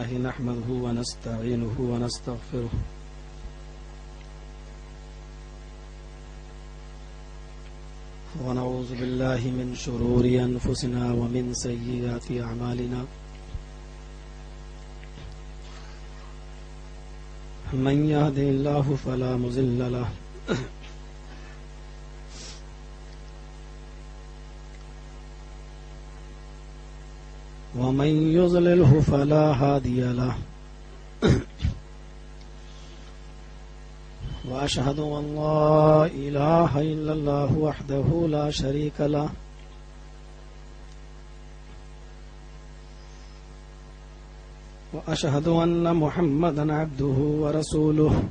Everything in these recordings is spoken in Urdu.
الحمد لله نحمده ونستعينه ونستغفره. ونعوذ بالله من شرور أنفسنا ومن سيئات أعمالنا. من يهده الله فلا مزل له. ومن يضلله فلا هادي له. وأشهد أن لا إله إلا الله وحده لا شريك له. وأشهد أن محمدا عبده ورسوله.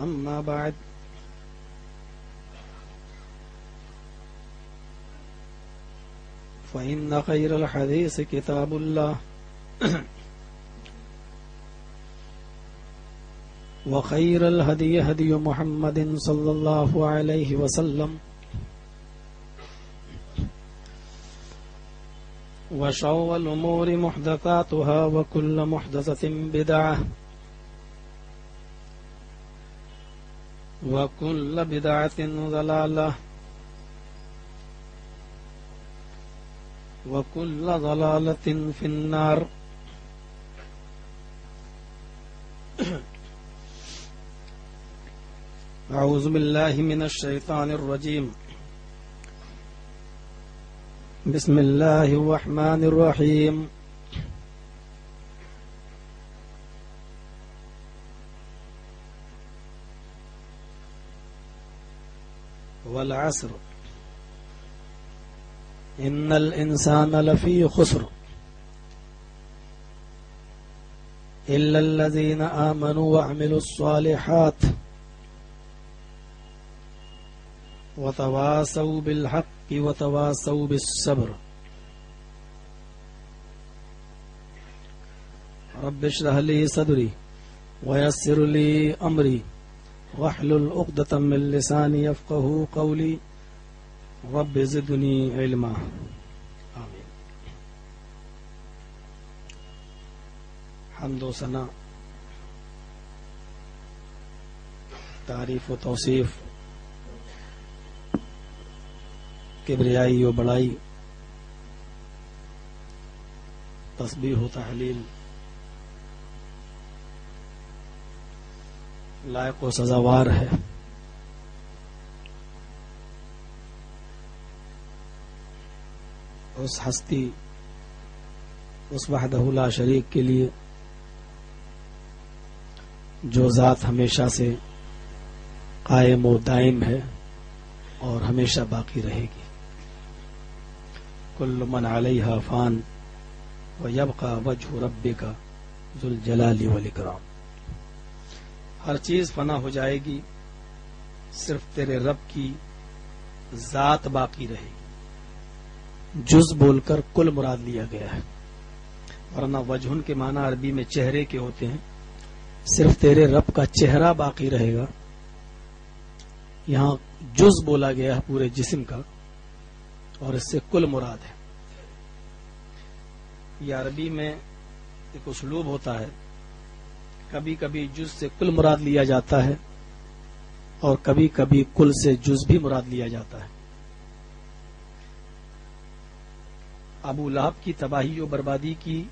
أما بعد فإن خير الحديث كتاب الله. وخير الهدي هدي محمد صلى الله عليه وسلم. وشو الأمور محدثاتها وكل محدثة بدعة. وكل بدعة ضلالة. وكل ضلالة في النار. أعوذ بالله من الشيطان الرجيم. بسم الله الرحمن الرحيم. والعصر. إن الإنسان لفي خسر. إلا الذين آمنوا وعملوا الصالحات وتواصوا بالحق وتواصوا بالصبر. رب اشرح لي صدري ويسر لي أمري واحلل عقدة من لساني يفقه قولي. رب زدني علما۔ آمين حمد و ثنا تعریف و توصیف۔ کبریائی و بڑائی۔ تسبیح و تحلیل۔ لائق و سزاوار ہے۔ اس ہستی، اس وحدہ لا شریک کے لیے جو ذات ہمیشہ سے قائم و دائم ہے اور ہمیشہ باقی رہے گی۔ کل من علیہ فان و یب کا وجہ رب کا ذوالجلال والاکرام۔ ہر چیز فنا ہو جائے گی، صرف تیرے رب کی ذات باقی رہے گی۔ جز بول کر کل مراد لیا گیا ہے۔ ورنہ وجہن کے معنی عربی میں چہرے کے ہوتے ہیں۔ صرف تیرے رب کا چہرہ باقی رہے گا۔ یہاں جز بولا گیا ہے پورے جسم کا اور اس سے کل مراد ہے۔ یہ عربی میں ایک اسلوب ہوتا ہے۔ کبھی کبھی جز سے کل مراد لیا جاتا ہے اور کبھی کبھی کل سے جز بھی مراد لیا جاتا ہے۔ ابو لہب کی تباہی و بربادی کی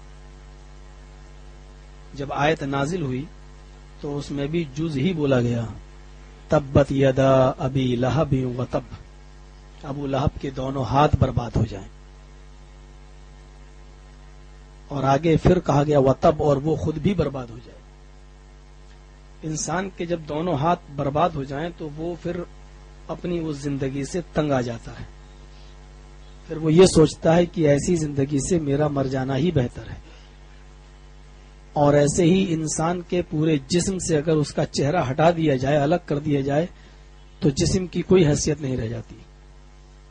جب آیت نازل ہوئی تو اس میں بھی جز ہی بولا گیا۔ تبت یدا ابی لہب و تب۔ ابو لہب کے دونوں ہاتھ برباد ہو جائیں۔ اور آگے پھر کہا گیا وہ تب اور وہ خود بھی برباد ہو جائے۔ انسان کے جب دونوں ہاتھ برباد ہو جائیں تو وہ پھر اپنی اس زندگی سے تنگ آ جاتا ہے۔ پھر وہ یہ سوچتا ہے کہ ایسی زندگی سے میرا مر جانا ہی بہتر ہے۔ اور ایسے ہی انسان کے پورے جسم سے اگر اس کا چہرہ ہٹا دیا جائے، الگ کر دیا جائے، تو جسم کی کوئی حیثیت نہیں رہ جاتی۔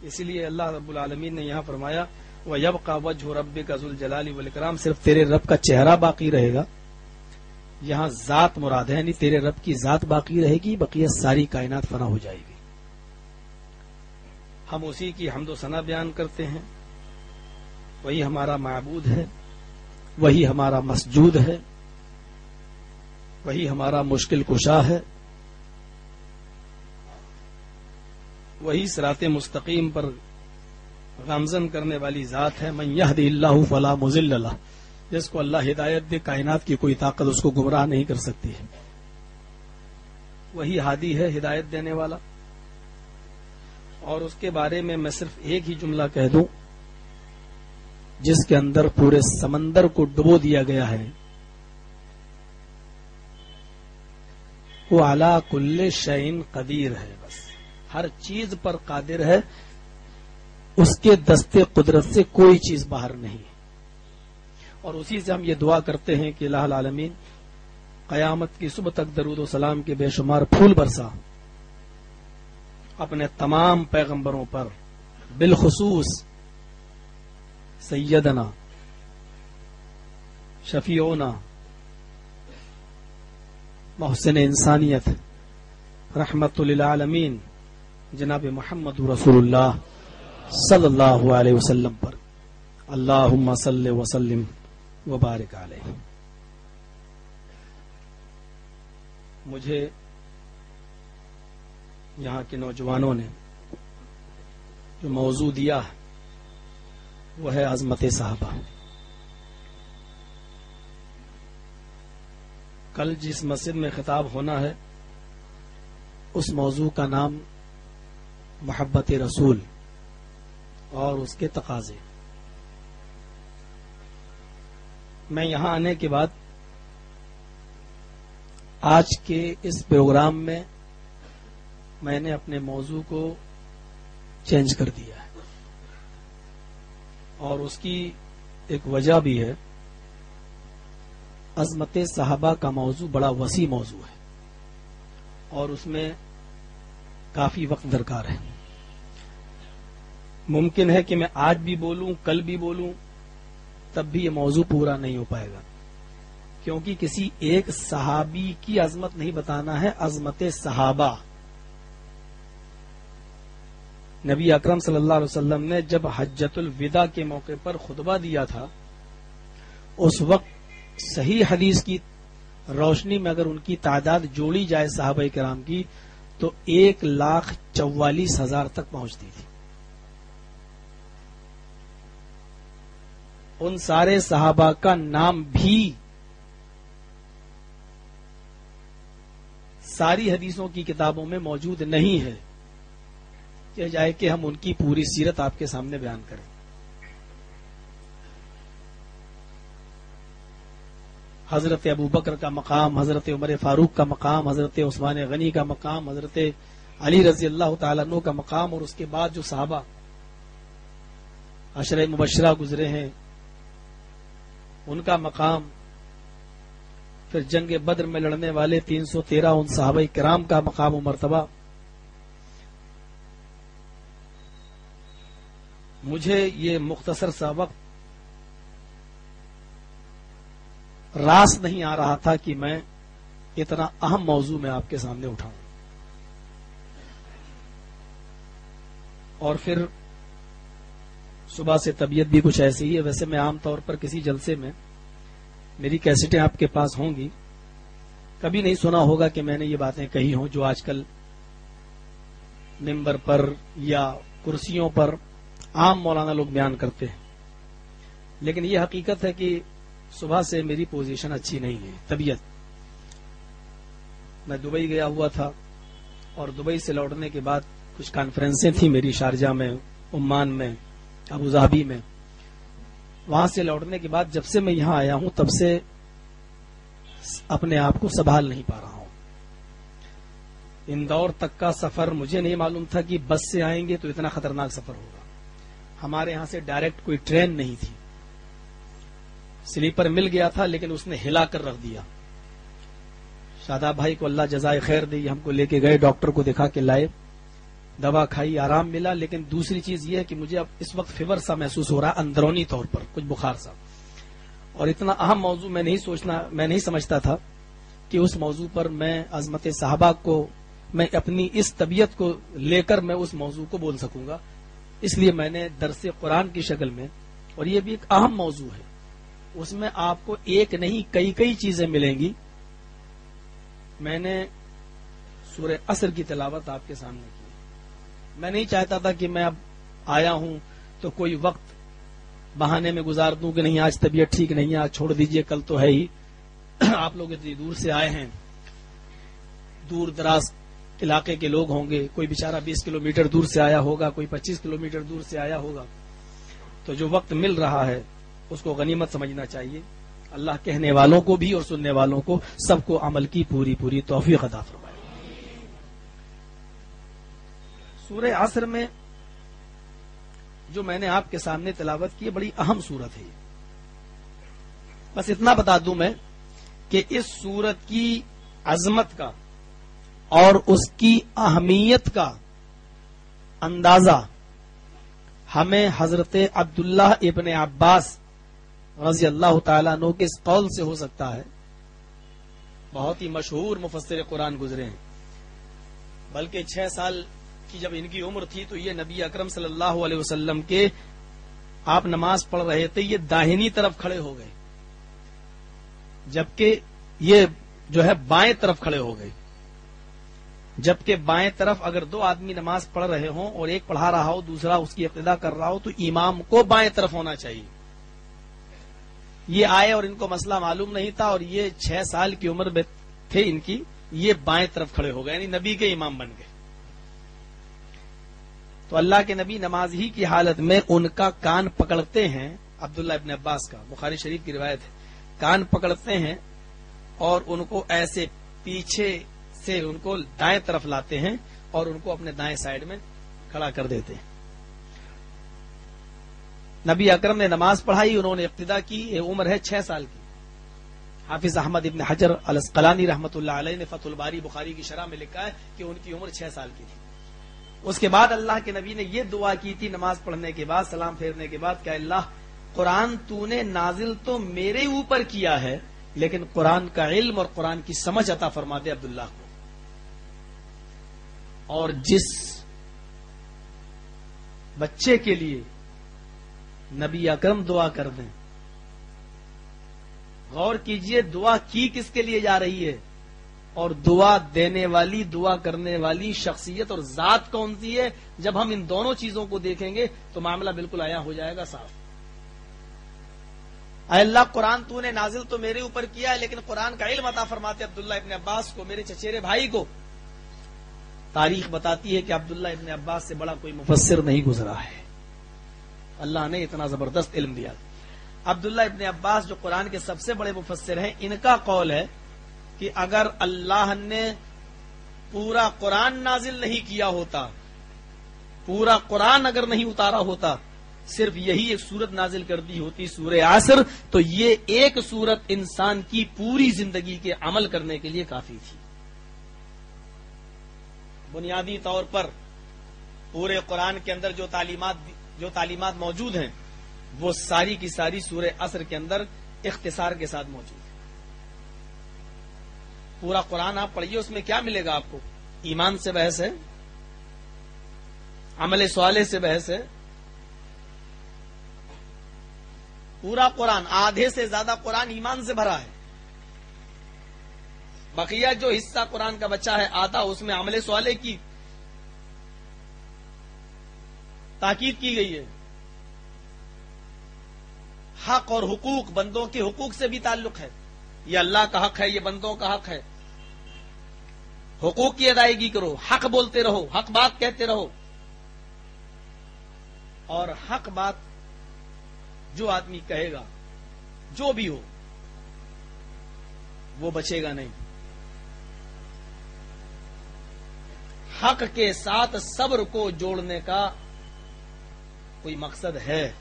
اسی لیے اللہ رب العالمین نے یہاں فرمایا وہ یب کا وجہ رب کا ذل جلالی صرف تیرے رب کا چہرہ باقی رہے گا۔ یہاں ذات مراد ہے یعنی تیرے رب کی ذات باقی رہے گی بقیہ ساری کائنات فنا ہو جائے گی۔ ہم اسی کی حمد و ثنا بیان کرتے ہیں۔ وہی ہمارا معبود ہے، وہی ہمارا مسجود ہے، وہی ہمارا مشکل کشا ہے، وہی سرات مستقیم پر غمزن کرنے والی ذات ہے۔ من یہد اللہ فلا مزل اللہ جس کو اللہ ہدایت دے، کائنات کی کوئی طاقت اس کو گمراہ نہیں کر سکتی۔ ہے وہی ہادی ہے، ہدایت دینے والا۔ اور اس کے بارے میں میں صرف ایک ہی جملہ کہہ دوں، جس کے اندر پورے سمندر کو ڈبو دیا گیا ہے۔ وہ اعلی کل شعین قدیر ہے۔ بس ہر چیز پر قادر ہے۔ اس کے دستے قدرت سے کوئی چیز باہر نہیں۔ اور اسی سے ہم یہ دعا کرتے ہیں کہ اللہ العالمین، قیامت کی صبح تک درود و سلام کے بے شمار پھول برسا۔ اپنے تمام پیغمبروں پر، بالخصوص سیدنا شفیعونا محسن انسانیت، رحمت للعالمین، جناب محمد رسول اللہ صلی اللہ علیہ وسلم پر۔ اللہ صلی وسلم وبارک علیہ۔ مجھے یہاں کے نوجوانوں نے جو موضوع دیا وہ ہے عظمت صحابہ۔ کل جس مسجد میں خطاب ہونا ہے، اس موضوع کا نام محبت رسول اور اس کے تقاضے۔ میں یہاں آنے کے بعد آج کے اس پروگرام میں میں نے اپنے موضوع کو چینج کر دیا ہے۔ اور اس کی ایک وجہ بھی ہے۔ عظمت صحابہ کا موضوع بڑا وسیع موضوع ہے۔ اور اس میں کافی وقت درکار ہے۔ ممکن ہے کہ میں آج بھی بولوں، کل بھی بولوں، تب بھی یہ موضوع پورا نہیں ہو پائے گا۔ کیونکہ کسی ایک صحابی کی عظمت نہیں بتانا ہے، عظمت صحابہ۔ نبی اکرم صلی اللہ علیہ وسلم نے جب حجت الوداع کے موقع پر خطبہ دیا تھا، اس وقت صحیح حدیث کی روشنی میں اگر ان کی تعداد جوڑی جائے صحابہ کرام کی، تو ایک لاکھ چوالیس ہزار تک پہنچتی تھی۔ ان سارے صحابہ کا نام بھی ساری حدیثوں کی کتابوں میں موجود نہیں ہے۔ کہ جائے کہ ہم ان کی پوری سیرت آپ کے سامنے بیان کریں۔ حضرت ابو بکر کا مقام، حضرت عمر فاروق کا مقام، حضرت عثمان غنی کا مقام، حضرت علی رضی اللہ تعالیٰ عنہ کا مقام اور اس کے بعد جو صحابہ عشر مبشرہ گزرے ہیں، ان کا مقام، پھر جنگ بدر میں لڑنے والے تین سو تیرہ ان صحابہ کرام کا مقام و مرتبہ مجھے یہ مختصر سا وقت راس نہیں آ رہا تھا کہ میں اتنا اہم موضوع میں آپ کے سامنے اٹھاؤں۔ اور پھر صبح سے طبیعت بھی کچھ ایسی ہی ہے۔ ویسے میں عام طور پر کسی جلسے میں میری کیسٹیں آپ کے پاس ہوں گی۔ کبھی نہیں سنا ہوگا کہ میں نے یہ باتیں کہی ہوں جو آج کل ممبر پر یا کرسیوں پر عام مولانا لوگ بیان کرتے ہیں۔ لیکن یہ حقیقت ہے کہ صبح سے میری پوزیشن اچھی نہیں ہے، طبیعت۔ میں دبئی گیا ہوا تھا اور دبئی سے لوٹنے کے بعد کچھ کانفرنسیں تھیں میری، شارجہ میں، عمان میں ابوظہبی میں۔ وہاں سے لوٹنے کے بعد جب سے میں یہاں آیا ہوں، تب سے اپنے آپ کو سنبھال نہیں پا رہا ہوں۔ اندور تک کا سفر مجھے نہیں معلوم تھا کہ بس سے آئیں گے تو اتنا خطرناک سفر ہوگا۔ ہمارے یہاں سے ڈائریکٹ کوئی ٹرین نہیں تھی۔ سلیپر مل گیا تھا لیکن اس نے ہلا کر رکھ دیا۔ شاداب بھائی کو اللہ جزائے خیر دی، ہم کو لے کے گئے، ڈاکٹر کو دکھا کے لائے۔ دوا کھائی، آرام ملا، لیکن دوسری چیز یہ ہے کہ مجھے اب اس وقت فیور سا محسوس ہو رہا، اندرونی طور پر، کچھ بخار سا۔ اور اتنا اہم موضوع میں نہیں سوچنا، میں نہیں سمجھتا تھا کہ اس موضوع پر میں، عظمت صحابہ کو، میں اپنی اس طبیعت کو لے کر میں اس موضوع کو بول سکوں گا۔ اس لیے میں نے درس قرآن کی شکل میں، اور یہ بھی ایک اہم موضوع ہے، اس میں آپ کو ایک نہیں، کئی کئی چیزیں ملیں گی۔ میں نے سورہ اثر کی تلاوت آپ کے سامنے کی۔ میں نہیں چاہتا تھا کہ میں اب آیا ہوں تو کوئی وقت بہانے میں گزار دوں کہ نہیں، آج طبیعت ٹھیک نہیں ہے، آج چھوڑ دیجیے، کل تو ہے ہی۔ آپ لوگ اتنی دور سے آئے ہیں۔ دور دراز علاقے کے لوگ ہوں گے، کوئی بےچارا بیس کلو میٹر دور سے آیا ہوگا، کوئی پچیس کلو میٹر دور سے آیا ہوگا۔ تو جو وقت مل رہا ہے، اس کو غنیمت سمجھنا چاہیے۔ اللہ کہنے والوں کو بھی اور سننے والوں کو سب کو عمل کی پوری پوری توفیق عطا فرمائے۔ سورہ عصر میں جو میں نے آپ کے سامنے تلاوت کی بڑی اہم صورت ہے۔ بس اتنا بتا دوں میں کہ اس صورت کی عظمت کا اور اس کی اہمیت کا اندازہ ہمیں حضرت عبداللہ ابن عباس رضی اللہ تعالیٰ نو کے اس قول سے ہو سکتا ہے۔ بہت ہی مشہور مفسر قرآن گزرے ہیں۔ بلکہ چھ سال کی جب ان کی عمر تھی تو یہ نبی اکرم صلی اللہ علیہ وسلم کے آپ نماز پڑھ رہے تھے، یہ داہنی طرف کھڑے ہو گئے۔ جبکہ یہ جو ہے بائیں طرف کھڑے ہو گئے۔ جبکہ بائیں طرف اگر دو آدمی نماز پڑھ رہے ہوں اور ایک پڑھا رہا ہو، دوسرا اس کی ابتدا کر رہا ہو، تو امام کو بائیں طرف ہونا چاہیے۔ یہ آئے اور ان کو مسئلہ معلوم نہیں تھا اور یہ چھ سال کی عمر میں تھے ان کی، یہ بائیں طرف کھڑے ہو گئے یعنی نبی کے امام بن گئے۔ تو اللہ کے نبی نماز ہی کی حالت میں ان کا کان پکڑتے ہیں، عبداللہ ابن عباس کا، بخاری شریف کی روایت ہے۔ کان پکڑتے ہیں اور ان کو ایسے پیچھے سے ان کو دائیں طرف لاتے ہیں اور ان کو اپنے دائیں سائڈ میں کھڑا کر دیتے ہیں۔ نبی اکرم نے نماز پڑھائی، انہوں نے ابتدا کی، یہ عمر ہے چھ سال کی۔ حافظ احمد ابن حجر الاسقلانی رحمۃ اللہ علیہ نے فتح الباری بخاری کی شرح میں لکھا ہے کہ ان کی عمر چھ سال کی تھی۔ اس کے بعد اللہ کے نبی نے یہ دعا کی تھی نماز پڑھنے کے بعد، سلام پھیرنے کے بعد کہ اللہ، قرآن تو نے نازل تو میرے اوپر کیا ہے، لیکن قرآن کا علم اور قرآن کی سمجھ عطا فرما دے عبداللہ کو۔ اور جس بچے کے لیے نبی اکرم دعا کر دیں۔ غور کیجیے، دعا کی کس کے لیے جا رہی ہے؟ اور دعا دینے والی، دعا کرنے والی شخصیت اور ذات کون سی ہے؟ جب ہم ان دونوں چیزوں کو دیکھیں گے تو معاملہ بالکل آیا ہو جائے گا صاف۔ اے اللہ، قرآن تو نے نازل تو میرے اوپر کیا ہے، لیکن قرآن کا علم عطا فرماتے عبداللہ ابن عباس کو، میرے چچیرے بھائی کو۔ تاریخ بتاتی ہے کہ عبداللہ ابن عباس سے بڑا کوئی مفسر نہیں گزرا ہے۔ اللہ نے اتنا زبردست علم دیا۔ عبداللہ ابن عباس جو قرآن کے سب سے بڑے مفسر ہیں، ان کا قول ہے کہ اگر اللہ نے پورا قرآن نازل نہیں کیا ہوتا، پورا قرآن اگر نہیں اتارا ہوتا، صرف یہی ایک سورت نازل کر دی ہوتی سورہ عصر، تو یہ ایک سورت انسان کی پوری زندگی کے عمل کرنے کے لیے کافی تھی۔ بنیادی طور پر پورے قرآن کے اندر جو تعلیمات جو تعلیمات موجود ہیں، وہ ساری کی ساری سورہ اثر کے اندر اختصار کے ساتھ موجود ہے پورا قرآن آپ پڑھیے، اس میں کیا ملے گا آپ کو؟ ایمان سے بحث ہے، عمل سوالے سے بحث ہے۔ پورا قرآن آدھے سے زیادہ قرآن ایمان سے بھرا ہے۔ بقیہ جو حصہ قرآن کا بچہ ہے آدھا اس میں عمل سوالے کی تاکید کی گئی ہے۔ حق اور حقوق، بندوں کے حقوق سے بھی تعلق ہے۔ یہ اللہ کا حق ہے، یہ بندوں کا حق ہے۔ حقوق کی ادائیگی کرو، حق بولتے رہو، حق بات کہتے رہو۔ اور حق بات جو آدمی کہے گا، جو بھی ہو، وہ بچے گا نہیں۔ حق کے ساتھ صبر کو جوڑنے کا کوئی مقصد ہے۔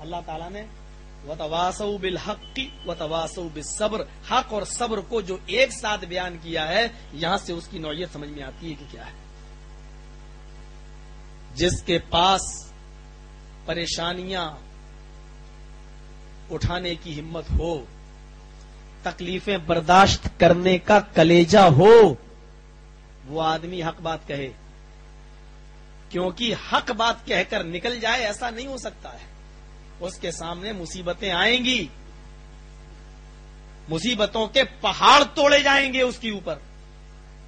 اللہ تعالیٰ نے و تواسو بالحق و تواسو بالصبر، حق اور صبر کو جو ایک ساتھ بیان کیا ہے، یہاں سے اس کی نوعیت سمجھ میں آتی ہے کہ کیا ہے۔ جس کے پاس پریشانیاں اٹھانے کی ہمت ہو، تکلیفیں برداشت کرنے کا کلیجہ ہو وہ آدمی حق بات کہے۔ کیونکہ حق بات کہہ کر نکل جائے ایسا نہیں ہو سکتا ہے۔ اس کے سامنے مصیبتیں آئیں گی۔ مصیبتوں کے پہاڑ توڑے جائیں گے اس کے اوپر۔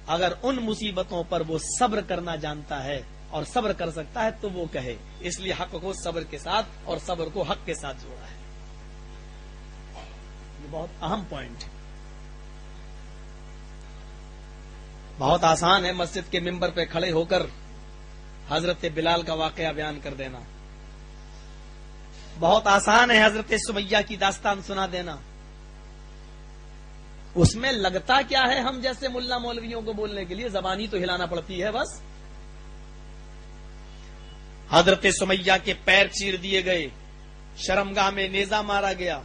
اگر ان مصیبتوں پر وہ صبر کرنا جانتا ہے اور صبر کر سکتا ہے تو وہ کہے۔ اس لیے حق کو صبر کے ساتھ اور صبر کو حق کے ساتھ جوڑا ہے۔ یہ بہت اہم پوائنٹ ہے۔ بہت آسان ہے مسجد کے ممبر پہ کھڑے ہو کر حضرت بلال کا واقعہ بیان کر دینا۔ بہت آسان ہے حضرت سمیہ کی داستان سنا دینا۔ اس میں لگتا کیا ہے ہم جیسے ملا مولویوں کو بولنے کے لیے زبانی تو ہلانا پڑتی ہے بس۔ حضرت سمیہ کے پیر چیر دیے گئے، شرمگاہ میں نیزا مارا گیا۔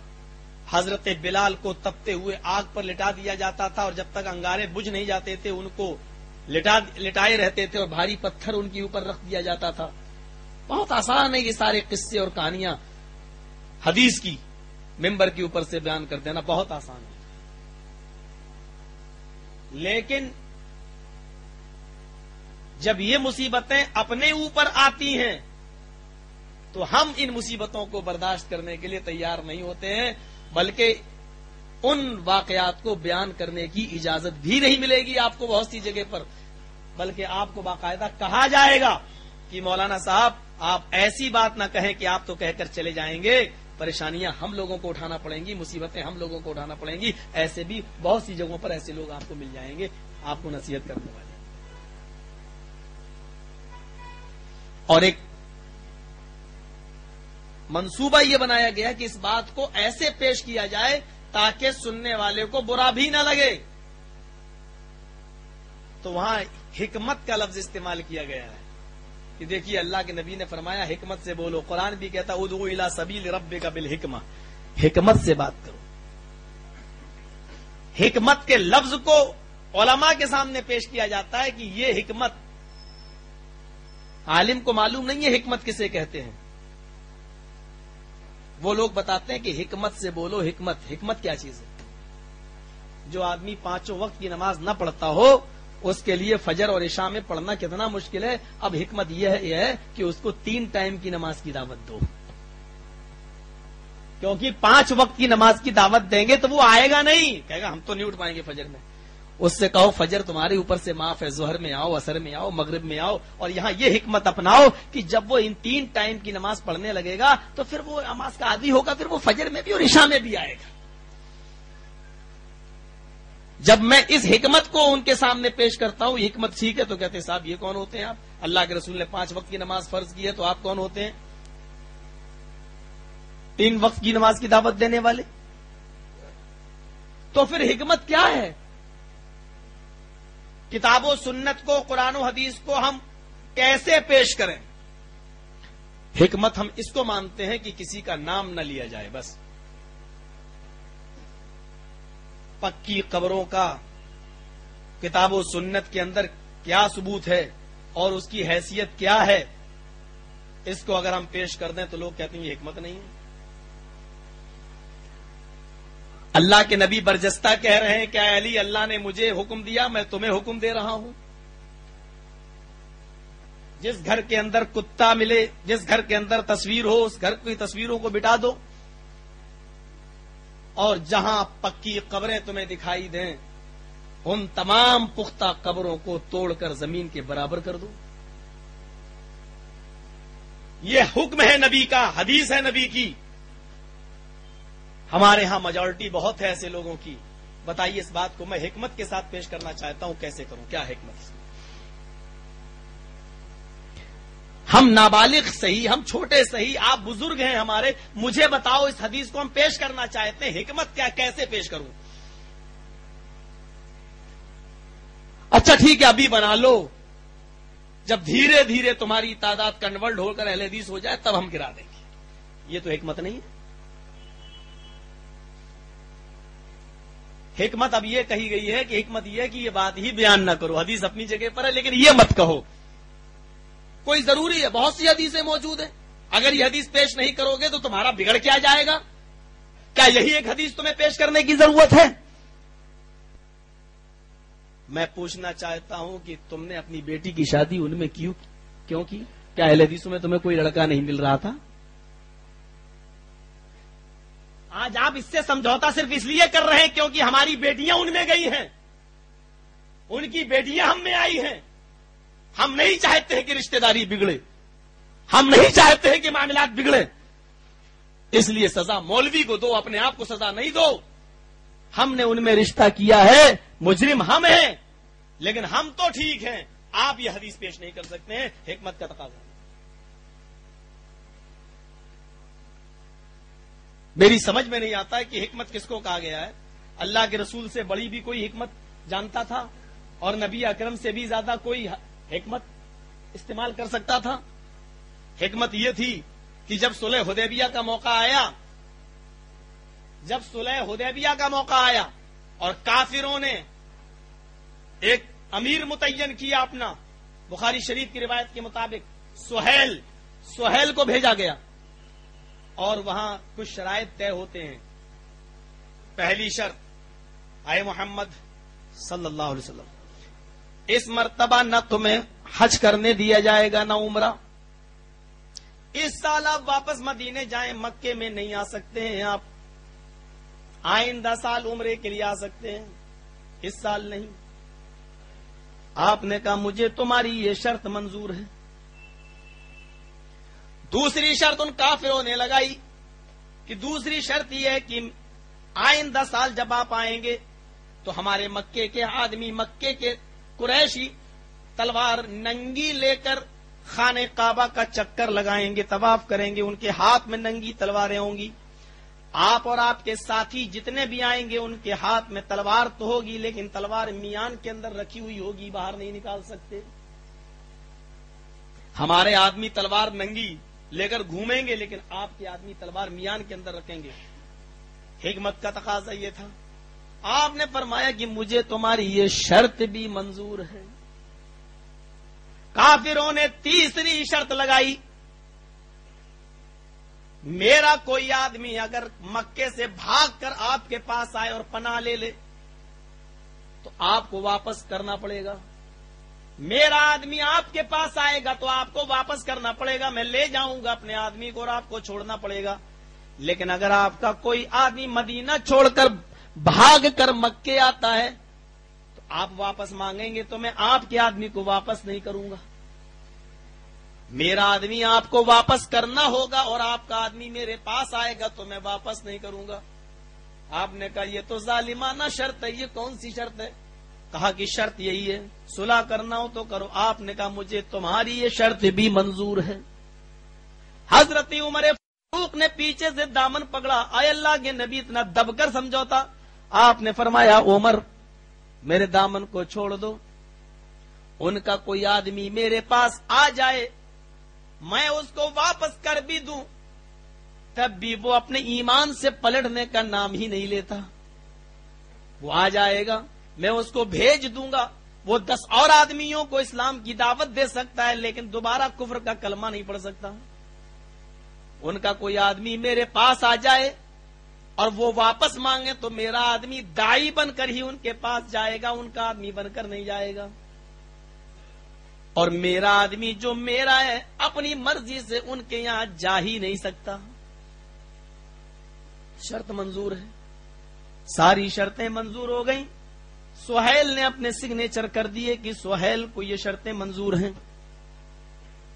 حضرت بلال کو تپتے ہوئے آگ پر لٹا دیا جاتا تھا اور جب تک انگارے بجھ نہیں جاتے تھے، ان کو لٹا لٹائے رہتے تھے اور بھاری پتھر ان کے اوپر رکھ دیا جاتا تھا۔ بہت آسان ہے یہ سارے قصے اور کہانیاں حدیث کی ممبر کے اوپر سے بیان کر دینا، بہت آسان ہے۔ لیکن جب یہ مصیبتیں اپنے اوپر آتی ہیں، تو ہم ان مصیبتوں کو برداشت کرنے کے لیے تیار نہیں ہوتے ہیں۔ بلکہ ان واقعات کو بیان کرنے کی اجازت بھی نہیں ملے گی آپ کو بہت سی جگہ پر، بلکہ آپ کو باقاعدہ کہا جائے گا کہ مولانا صاحب، آپ ایسی بات نہ کہیں کہ آپ تو کہہ کر چلے جائیں گے۔ پریشانیاں ہم لوگوں کو اٹھانا پڑیں گی، مصیبتیں ہم لوگوں کو اٹھانا پڑیں گی۔ ایسے بھی بہت سی جگہوں پر ایسے لوگ آپ کو مل جائیں گے۔ آپ کو نصیحت کرنے والے اور ایک منصوبہ یہ بنایا گیا کہ اس بات کو ایسے پیش کیا جائے تاکہ سننے والے کو برا بھی نہ لگے۔ تو وہاں حکمت کا لفظ استعمال کیا گیا ہے۔ کہ دیکھیے اللہ کے نبی نے فرمایا، حکمت سے بولو۔ قرآن بھی کہتا ادو الا سبیل رب کا بل حکمت سے بات کرو۔ حکمت کے لفظ کو علماء کے سامنے پیش کیا جاتا ہے کہ یہ حکمت، عالم کو معلوم نہیں ہے حکمت کسے کہتے ہیں۔ وہ لوگ بتاتے ہیں کہ حکمت سے بولو، حکمت حکمت کیا چیز ہے؟ جو آدمی پانچوں وقت کی نماز نہ پڑھتا ہو، اس کے لیے فجر اور عشاء میں پڑھنا کتنا مشکل ہے؟ اب حکمت یہ ہے کہ اس کو تین ٹائم کی نماز کی دعوت دو۔ کیونکہ پانچ وقت کی نماز کی دعوت دیں گے تو وہ آئے گا نہیں۔ کہے گا، ہم تو نہیں اٹھ پائیں گے فجر میں۔ اس سے کہو فجر تمہارے اوپر سے معاف ہے زہر میں آؤ اثر میں آؤ، مغرب میں آؤ، اور یہاں یہ حکمت اپناؤ کہ جب وہ ان تین ٹائم کی نماز پڑھنے لگے گا تو پھر وہ نماز کا عادی ہوگا، پھر وہ فجر میں بھی اور عشاء میں بھی آئے گا۔ جب میں اس حکمت کو ان کے سامنے پیش کرتا ہوں حکمت ٹھیک ہے تو کہتے ہیں صاحب، یہ کون ہوتے ہیں آپ؟ اللہ کے رسول نے پانچ وقت کی نماز فرض کی ہے تو آپ کون ہوتے ہیں؟ تین وقت کی نماز کی دعوت دینے والے؟ تو پھر حکمت کیا ہے؟ کتاب و سنت کو، قرآن و حدیث کو ہم کیسے پیش کریں؟ حکمت ہم اس کو مانتے ہیں کہ کسی کا نام نہ لیا جائے، بس۔ پکی قبروں کا کتاب و سنت کے اندر کیا ثبوت ہے اور اس کی حیثیت کیا ہے، اس کو اگر ہم پیش کر دیں تو لوگ کہتے ہیں یہ حکمت نہیں ہے۔ اللہ کے نبی برجستہ کہہ رہے ہیں کیا علی، اللہ نے مجھے حکم دیا، میں تمہیں حکم دے رہا ہوں۔ جس گھر کے اندر کتا ملے، جس گھر کے اندر تصویر ہو، اس گھر کی تصویروں کو بٹا دو۔ اور جہاں پکی قبریں تمہیں دکھائی دیں، ان تمام پختہ قبروں کو توڑ کر زمین کے برابر کر دو۔ یہ حکم ہے نبی کا، حدیث ہے نبی کی۔ ہمارے ہاں میجورٹی بہت ہے ایسے لوگوں کی۔ بتائیے اس بات کو میں حکمت کے ساتھ پیش کرنا چاہتا ہوں، کیسے کروں؟ کیا حکمت ہم نابالغ صحیح، ہم چھوٹے صحیح، آپ بزرگ ہیں ہمارے، مجھے بتاؤ اس حدیث کو ہم پیش کرنا چاہتے ہیں۔ حکمت کیا، کیسے پیش کروں؟ اچھا ٹھیک ہے، ابھی بنا لو۔ جب دھیرے دھیرے تمہاری تعداد کنورٹ ہو کر اہل حدیث ہو جائے، تب ہم گرا دیں گے۔ یہ تو حکمت نہیں ہے۔ حکمت اب یہ کہی گئی ہے کہ حکمت یہ کہ یہ بات ہی بیان نہ کرو، حدیث اپنی جگہ پر ہے، لیکن یہ مت کہو۔ کوئی ضروری ہے، بہت سی حدیثیں موجود ہیں۔ اگر یہ حدیث پیش نہیں کرو گے تو تمہارا بگڑ کیا جائے گا؟ کیا یہی ایک حدیث تمہیں پیش کرنے کی ضرورت ہے؟ میں پوچھنا چاہتا ہوں کہ تم نے اپنی بیٹی کی شادی ان میں کیوں کیوں کی؟ کیا اہل حدیثوں میں تمہیں کوئی لڑکا نہیں مل رہا تھا؟ آج آپ اس سے سمجھوتا صرف اس لیے کر رہے ہیں کیونکہ ہماری بیٹیاں ان میں گئی ہیں۔ ان کی بیٹیاں ہم میں آئی ہیں۔ ہم نہیں چاہتے ہیں کہ رشتہ داری بگڑے۔ ہم نہیں چاہتے ہیں کہ معاملات بگڑے۔ اس لیے سزا مولوی کو دو، اپنے آپ کو سزا نہیں دو۔ ہم نے ان میں رشتہ کیا ہے، مجرم ہم ہیں، لیکن ہم تو ٹھیک ہیں۔ آپ یہ حدیث پیش نہیں کر سکتے ہیں، حکمت کا تقاضا۔ میری سمجھ میں نہیں آتا ہے کہ حکمت کس کو کہا گیا ہے۔ اللہ کے رسول سے بڑی بھی کوئی حکمت جانتا تھا اور نبی اکرم سے بھی زیادہ کوئی حکمت استعمال کر سکتا تھا۔ حکمت یہ تھی کہ جب سلح حدیبیہ کا موقع آیا، جب سلح حدیبیہ کا موقع آیا اور کافروں نے ایک امیر متعین کیا اپنا، بخاری شریف کی روایت کے مطابق سہیل سہیل کو بھیجا گیا۔ اور وہاں کچھ شرائط طے ہوتے ہیں۔ پہلی شرط، آئے محمد صلی اللہ علیہ وسلم، اس مرتبہ نہ تمہیں حج کرنے دیا جائے گا، نہ عمرہ۔ اس سال آپ واپس مدینے جائیں، مکے میں نہیں آ سکتے ہیں آپ۔ آئندہ سال عمرے کے لیے آ سکتے ہیں۔ اس سال نہیں۔ آپ نے کہا، مجھے تمہاری یہ شرط منظور ہے۔ دوسری شرط ان کافروں نے لگائی کہ دوسری شرط یہ ہے کہ آئندہ سال جب آپ آئیں گے تو ہمارے مکے کے آدمی، مکے کے قریشی تلوار ننگی لے کر خانے کعبہ کا چکر لگائیں گے، طواف کریں گے، ان کے ہاتھ میں ننگی تلواریں ہوں گی۔ آپ اور آپ کے ساتھی جتنے بھی آئیں گے، ان کے ہاتھ میں تلوار تو ہوگی، لیکن تلوار میان کے اندر رکھی ہوئی ہوگی، باہر نہیں نکال سکتے۔ ہمارے آدمی تلوار ننگی لے کر گھومیں گے، لیکن آپ کے آدمی تلوار میان کے اندر رکھیں گے۔ حکمت کا تقاضا یہ تھا۔ آپ نے فرمایا کہ مجھے تمہاری یہ شرط بھی منظور ہے۔ کافروں نے تیسری شرط لگائی۔ میرا کوئی آدمی اگر مکے سے بھاگ کر آپ کے پاس آئے اور پناہ لے لے، تو آپ کو واپس کرنا پڑے گا۔ میرا آدمی آپ کے پاس آئے گا تو آپ کو واپس کرنا پڑے گا، میں لے جاؤں گا اپنے آدمی کو اور آپ کو چھوڑنا پڑے گا۔ لیکن اگر آپ کا کوئی آدمی مدینہ چھوڑ کر بھاگ کر مکے آتا ہے، تو آپ واپس مانگیں گے تو میں آپ کے آدمی کو واپس نہیں کروں گا۔ میرا آدمی آپ کو واپس کرنا ہوگا اور آپ کا آدمی میرے پاس آئے گا تو میں واپس نہیں کروں گا۔ آپ نے کہا یہ تو ظالمانہ شرط ہے، یہ کون سی شرط ہے؟ کہا کہ شرط یہی ہے، صلح کرنا ہو تو کرو۔ آپ نے کہا مجھے تمہاری یہ شرط بھی منظور ہے۔ حضرت عمر فاروق نے پیچھے سے دامن پکڑا۔ آئے اللہ کے نبی، اتنا دب کر سمجھوتا۔ آپ نے فرمایا، عمر، میرے دامن کو چھوڑ دو۔ ان کا کوئی آدمی میرے پاس آ جائے، میں اس کو واپس کر بھی دوں۔ تب بھی وہ اپنے ایمان سے پلٹنے کا نام ہی نہیں لیتا۔ وہ آ جائے گا۔ میں اس کو بھیج دوں گا۔ وہ دس اور آدمیوں کو اسلام کی دعوت دے سکتا ہے، لیکن دوبارہ کفر کا کلمہ نہیں پڑھ سکتا۔ ان کا کوئی آدمی میرے پاس آ جائے اور وہ واپس مانگے تو میرا آدمی دائی بن کر ہی ان کے پاس جائے گا، ان کا آدمی بن کر نہیں جائے گا۔ اور میرا آدمی جو میرا ہے، اپنی مرضی سے ان کے یہاں جا ہی نہیں سکتا۔ شرط منظور ہے۔ ساری شرطیں منظور ہو گئیں۔ سہیل نے اپنے سگنیچر کر دیے کہ سہیل کو یہ شرطیں منظور ہیں۔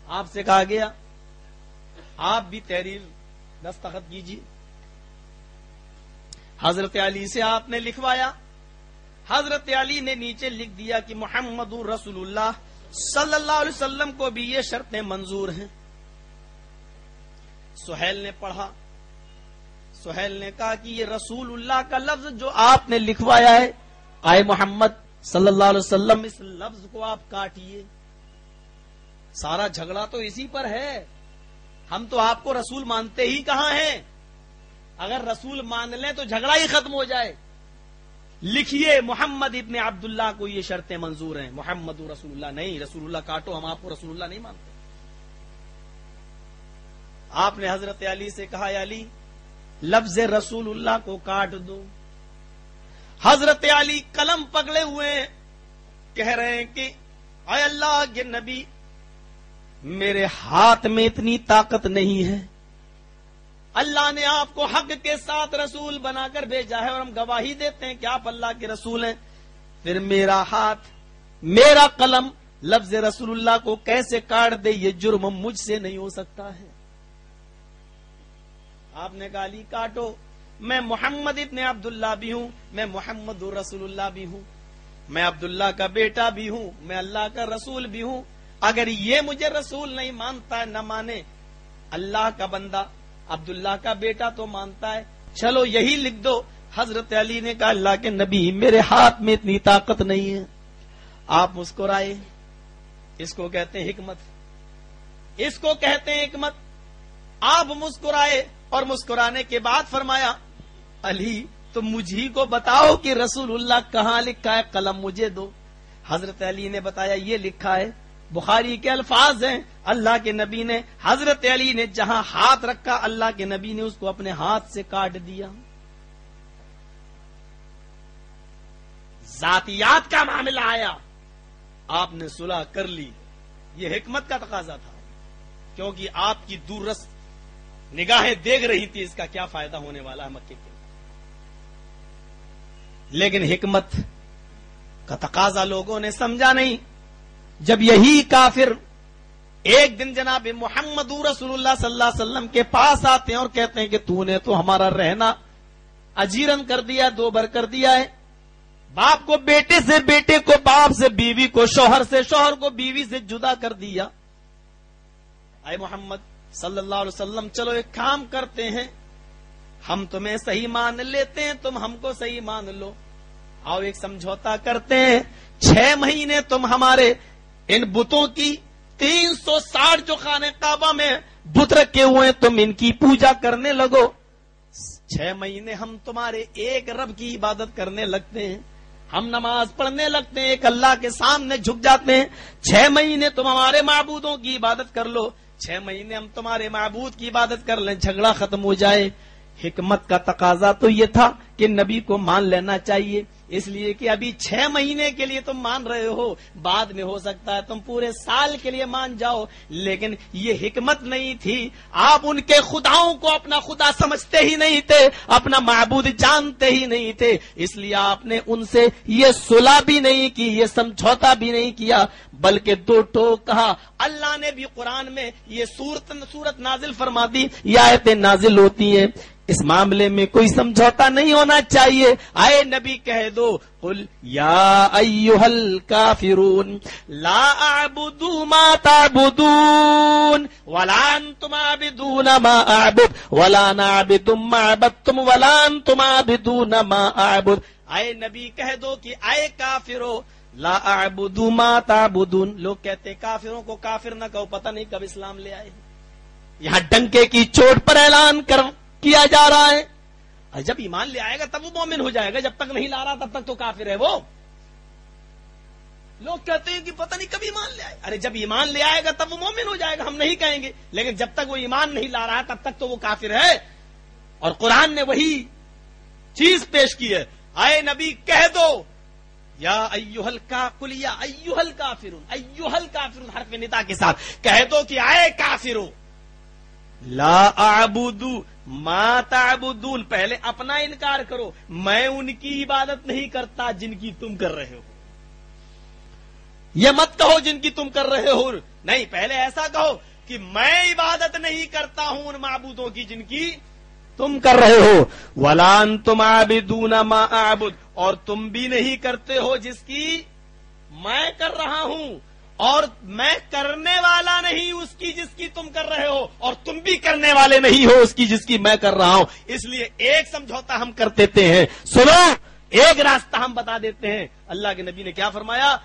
آپ سے کہا گیا، آپ بھی تحریر دستخط کیجیے۔ حضرت علی سے آپ نے لکھوایا۔ حضرت علی نے نیچے لکھ دیا کہ محمد رسول اللہ صلی اللہ علیہ وسلم کو بھی یہ شرطیں منظور ہیں۔ سہیل نے پڑھا۔ سہیل نے کہا کہ یہ رسول اللہ کا لفظ جو آپ نے لکھوایا ہے آئے محمد صلی اللہ علیہ وسلم، اس لفظ کو آپ کاٹیے۔ سارا جھگڑا تو اسی پر ہے۔ ہم تو آپ کو رسول مانتے ہی کہاں ہیں؟ اگر رسول مان لیں تو جھگڑا ہی ختم ہو جائے۔ لکھیے، محمد ابن عبداللہ کو یہ شرطیں منظور ہیں۔ محمد رسول اللہ نہیں، رسول اللہ کاٹو، ہم آپ کو رسول اللہ نہیں مانتے۔ آپ نے حضرت علی سے کہا، علی، لفظ رسول اللہ کو کاٹ دو۔ حضرت علی قلم پکڑے ہوئے ہیں۔ کہہ رہے ہیں کہ اے اللہ کے نبی، میرے ہاتھ میں اتنی طاقت نہیں ہے۔ اللہ نے آپ کو حق کے ساتھ رسول بنا کر بھیجا ہے اور ہم گواہی دیتے ہیں کہ آپ اللہ کے رسول ہیں۔ پھر میرا ہاتھ، میرا قلم لفظ رسول اللہ کو کیسے کاٹ دے، یہ جرم مجھ سے نہیں ہو سکتا ہے۔ آپ نے کہا، علی، کاٹو۔ میں محمد ابن عبداللہ بھی ہوں، میں محمد رسول اللہ بھی ہوں، میں عبداللہ کا بیٹا بھی ہوں، میں اللہ کا رسول بھی ہوں۔ اگر یہ مجھے رسول نہیں مانتا ہے، نہ مانے۔ اللہ کا بندہ، عبداللہ کا بیٹا تو مانتا ہے۔ چلو یہی لکھ دو۔ حضرت علی نے کہا، اللہ کے نبی، میرے ہاتھ میں اتنی طاقت نہیں ہے۔ آپ مسکرائے۔ اس کو کہتے ہیں حکمت۔ اس کو کہتے ہیں حکمت۔ آپ مسکرائے اور مسکرانے کے بعد فرمایا علی، تو مجھے کو بتاؤ کہ رسول اللہ کہاں لکھا ہے؟ قلم مجھے دو۔ حضرت علی نے بتایا، یہ لکھا ہے، بخاری کے الفاظ ہیں۔ اللہ کے نبی نے، حضرت علی نے جہاں ہاتھ رکھا، اللہ کے نبی نے اس کو اپنے ہاتھ سے کاٹ دیا۔ ذاتیات کا معاملہ آیا۔ آپ نے صلح کر لی۔ یہ حکمت کا تقاضا تھا۔ کیونکہ آپ کی دورست نگاہیں دیکھ رہی تھی، اس کا کیا فائدہ ہونے والا ہے مکے کے۔ لیکن حکمت کا تقاضا لوگوں نے سمجھا نہیں۔ جب یہی کافر ایک دن جناب محمد رسول اللہ صلی اللہ علیہ وسلم کے پاس آتے ہیں اور کہتے ہیں کہ تو نے تو ہمارا رہنا اجیرن کر دیا دو بر کر دیا ہے۔ باپ کو بیٹے سے بیٹے کو باپ سے بیوی کو شوہر سے شوہر کو بیوی سے جدا کر دیا۔ اے محمد صلی اللہ علیہ وسلم، چلو ایک کام کرتے ہیں۔ ہم تمہیں صحیح مان لیتے ہیں، تم ہم کو صحیح مان لو۔ آؤ ایک سمجھوتا کرتے ہیں، چھ مہینے تم ہمارے ان بتوں کی تین سو ساٹھ جو خانے کعبہ میں بت رکھے ہوئے تم ان کی پوجا کرنے لگو۔ چھ مہینے ہم تمہارے ایک رب کی عبادت کرنے لگتے ہیں۔ ہم نماز پڑھنے لگتے ہیں، ایک اللہ کے سامنے جھک جاتے ہیں۔ چھ مہینے تم ہمارے معبودوں کی عبادت کر لو۔ چھ مہینے ہم تمہارے معبود کی عبادت کر لیں، جھگڑا ختم ہو جائے۔ حکمت کا تقاضا تو یہ تھا کہ نبی کو مان لینا چاہیے۔ اس لیے کہ ابھی چھ مہینے کے لیے تم مان رہے ہو۔ بعد میں ہو سکتا ہے تم پورے سال کے لیے مان جاؤ۔ لیکن یہ حکمت نہیں تھی۔ آپ ان کے خداؤں کو اپنا خدا سمجھتے ہی نہیں تھے۔ اپنا معبود جانتے ہی نہیں تھے۔ اس لیے آپ نے ان سے یہ سلا بھی نہیں کی، یہ سمجھوتا بھی نہیں کیا۔ بلکہ دو ٹوک کہا، اللہ نے بھی قرآن میں یہ سورت سورت نازل فرما دی، یہ آیتیں نازل ہوتی ہیں۔ اس معاملے میں کوئی سمجھوتا نہیں ہونا چاہیے۔ آئے نبی کہہ دو، قل یا ایوہل کافرون لا اعبدو ما تعبدون، ولا انتم عابدون ما اعبد، ولا نعبد ما عبدتم، ولا انتم عابدون ما اعبد۔ آئے نبی کہہ دو کہ آئے کافرو، لا اعبدو ما تعبدون۔ لوگ کہتے کافروں کو کافر نہ کہو، پتہ نہیں کب اسلام لے آئے۔ یہاں ڈنکے کی چوٹ پر اعلان کرو۔ کیا جا رہا ہے؟ اور جب ایمان لے آئے گا تب وہ مومن ہو جائے گا۔ جب تک نہیں لا رہا تب تک تو کافر ہے وہ۔ لوگ کہتے ہیں کہ پتہ نہیں کب ایمان لے آئے۔ ارے جب ایمان لے آئے گا تب وہ مومن ہو جائے گا، ہم نہیں کہیں گے۔ لیکن جب تک وہ ایمان نہیں لا رہا تب تک تو وہ کافر ہے۔ اور قرآن نے وہی چیز پیش کی ہے۔ آئے نبی، کہہ دو، یا ایوہل کا کلیا ایوہل کافرون ایوہل کافرون، حرف ندا کے ساتھ، کہہ دو کہ آئے کافرو۔ لا اعبدو ما تعبدون، پہلے اپنا انکار کرو۔ میں ان کی عبادت نہیں کرتا جن کی تم کر رہے ہو۔ یہ مت کہو جن کی تم کر رہے ہو۔ نہیں، پہلے ایسا کہو کہ میں عبادت نہیں کرتا ہوں ان معبودوں کی جن کی تم کر رہے ہو۔ ولان تم عابدون ما اور تم بھی نہیں کرتے ہو جس کی میں کر رہا ہوں۔ اور میں کرنے والا نہیں اس کی جس کی تم کر رہے ہو، اور تم بھی کرنے والے نہیں ہو اس کی جس کی میں کر رہا ہوں۔ اس لیے ایک سمجھوتا ہم کر دیتے ہیں۔ سنو، ایک راستہ ہم بتا دیتے ہیں۔ اللہ کے نبی نے کیا فرمایا؟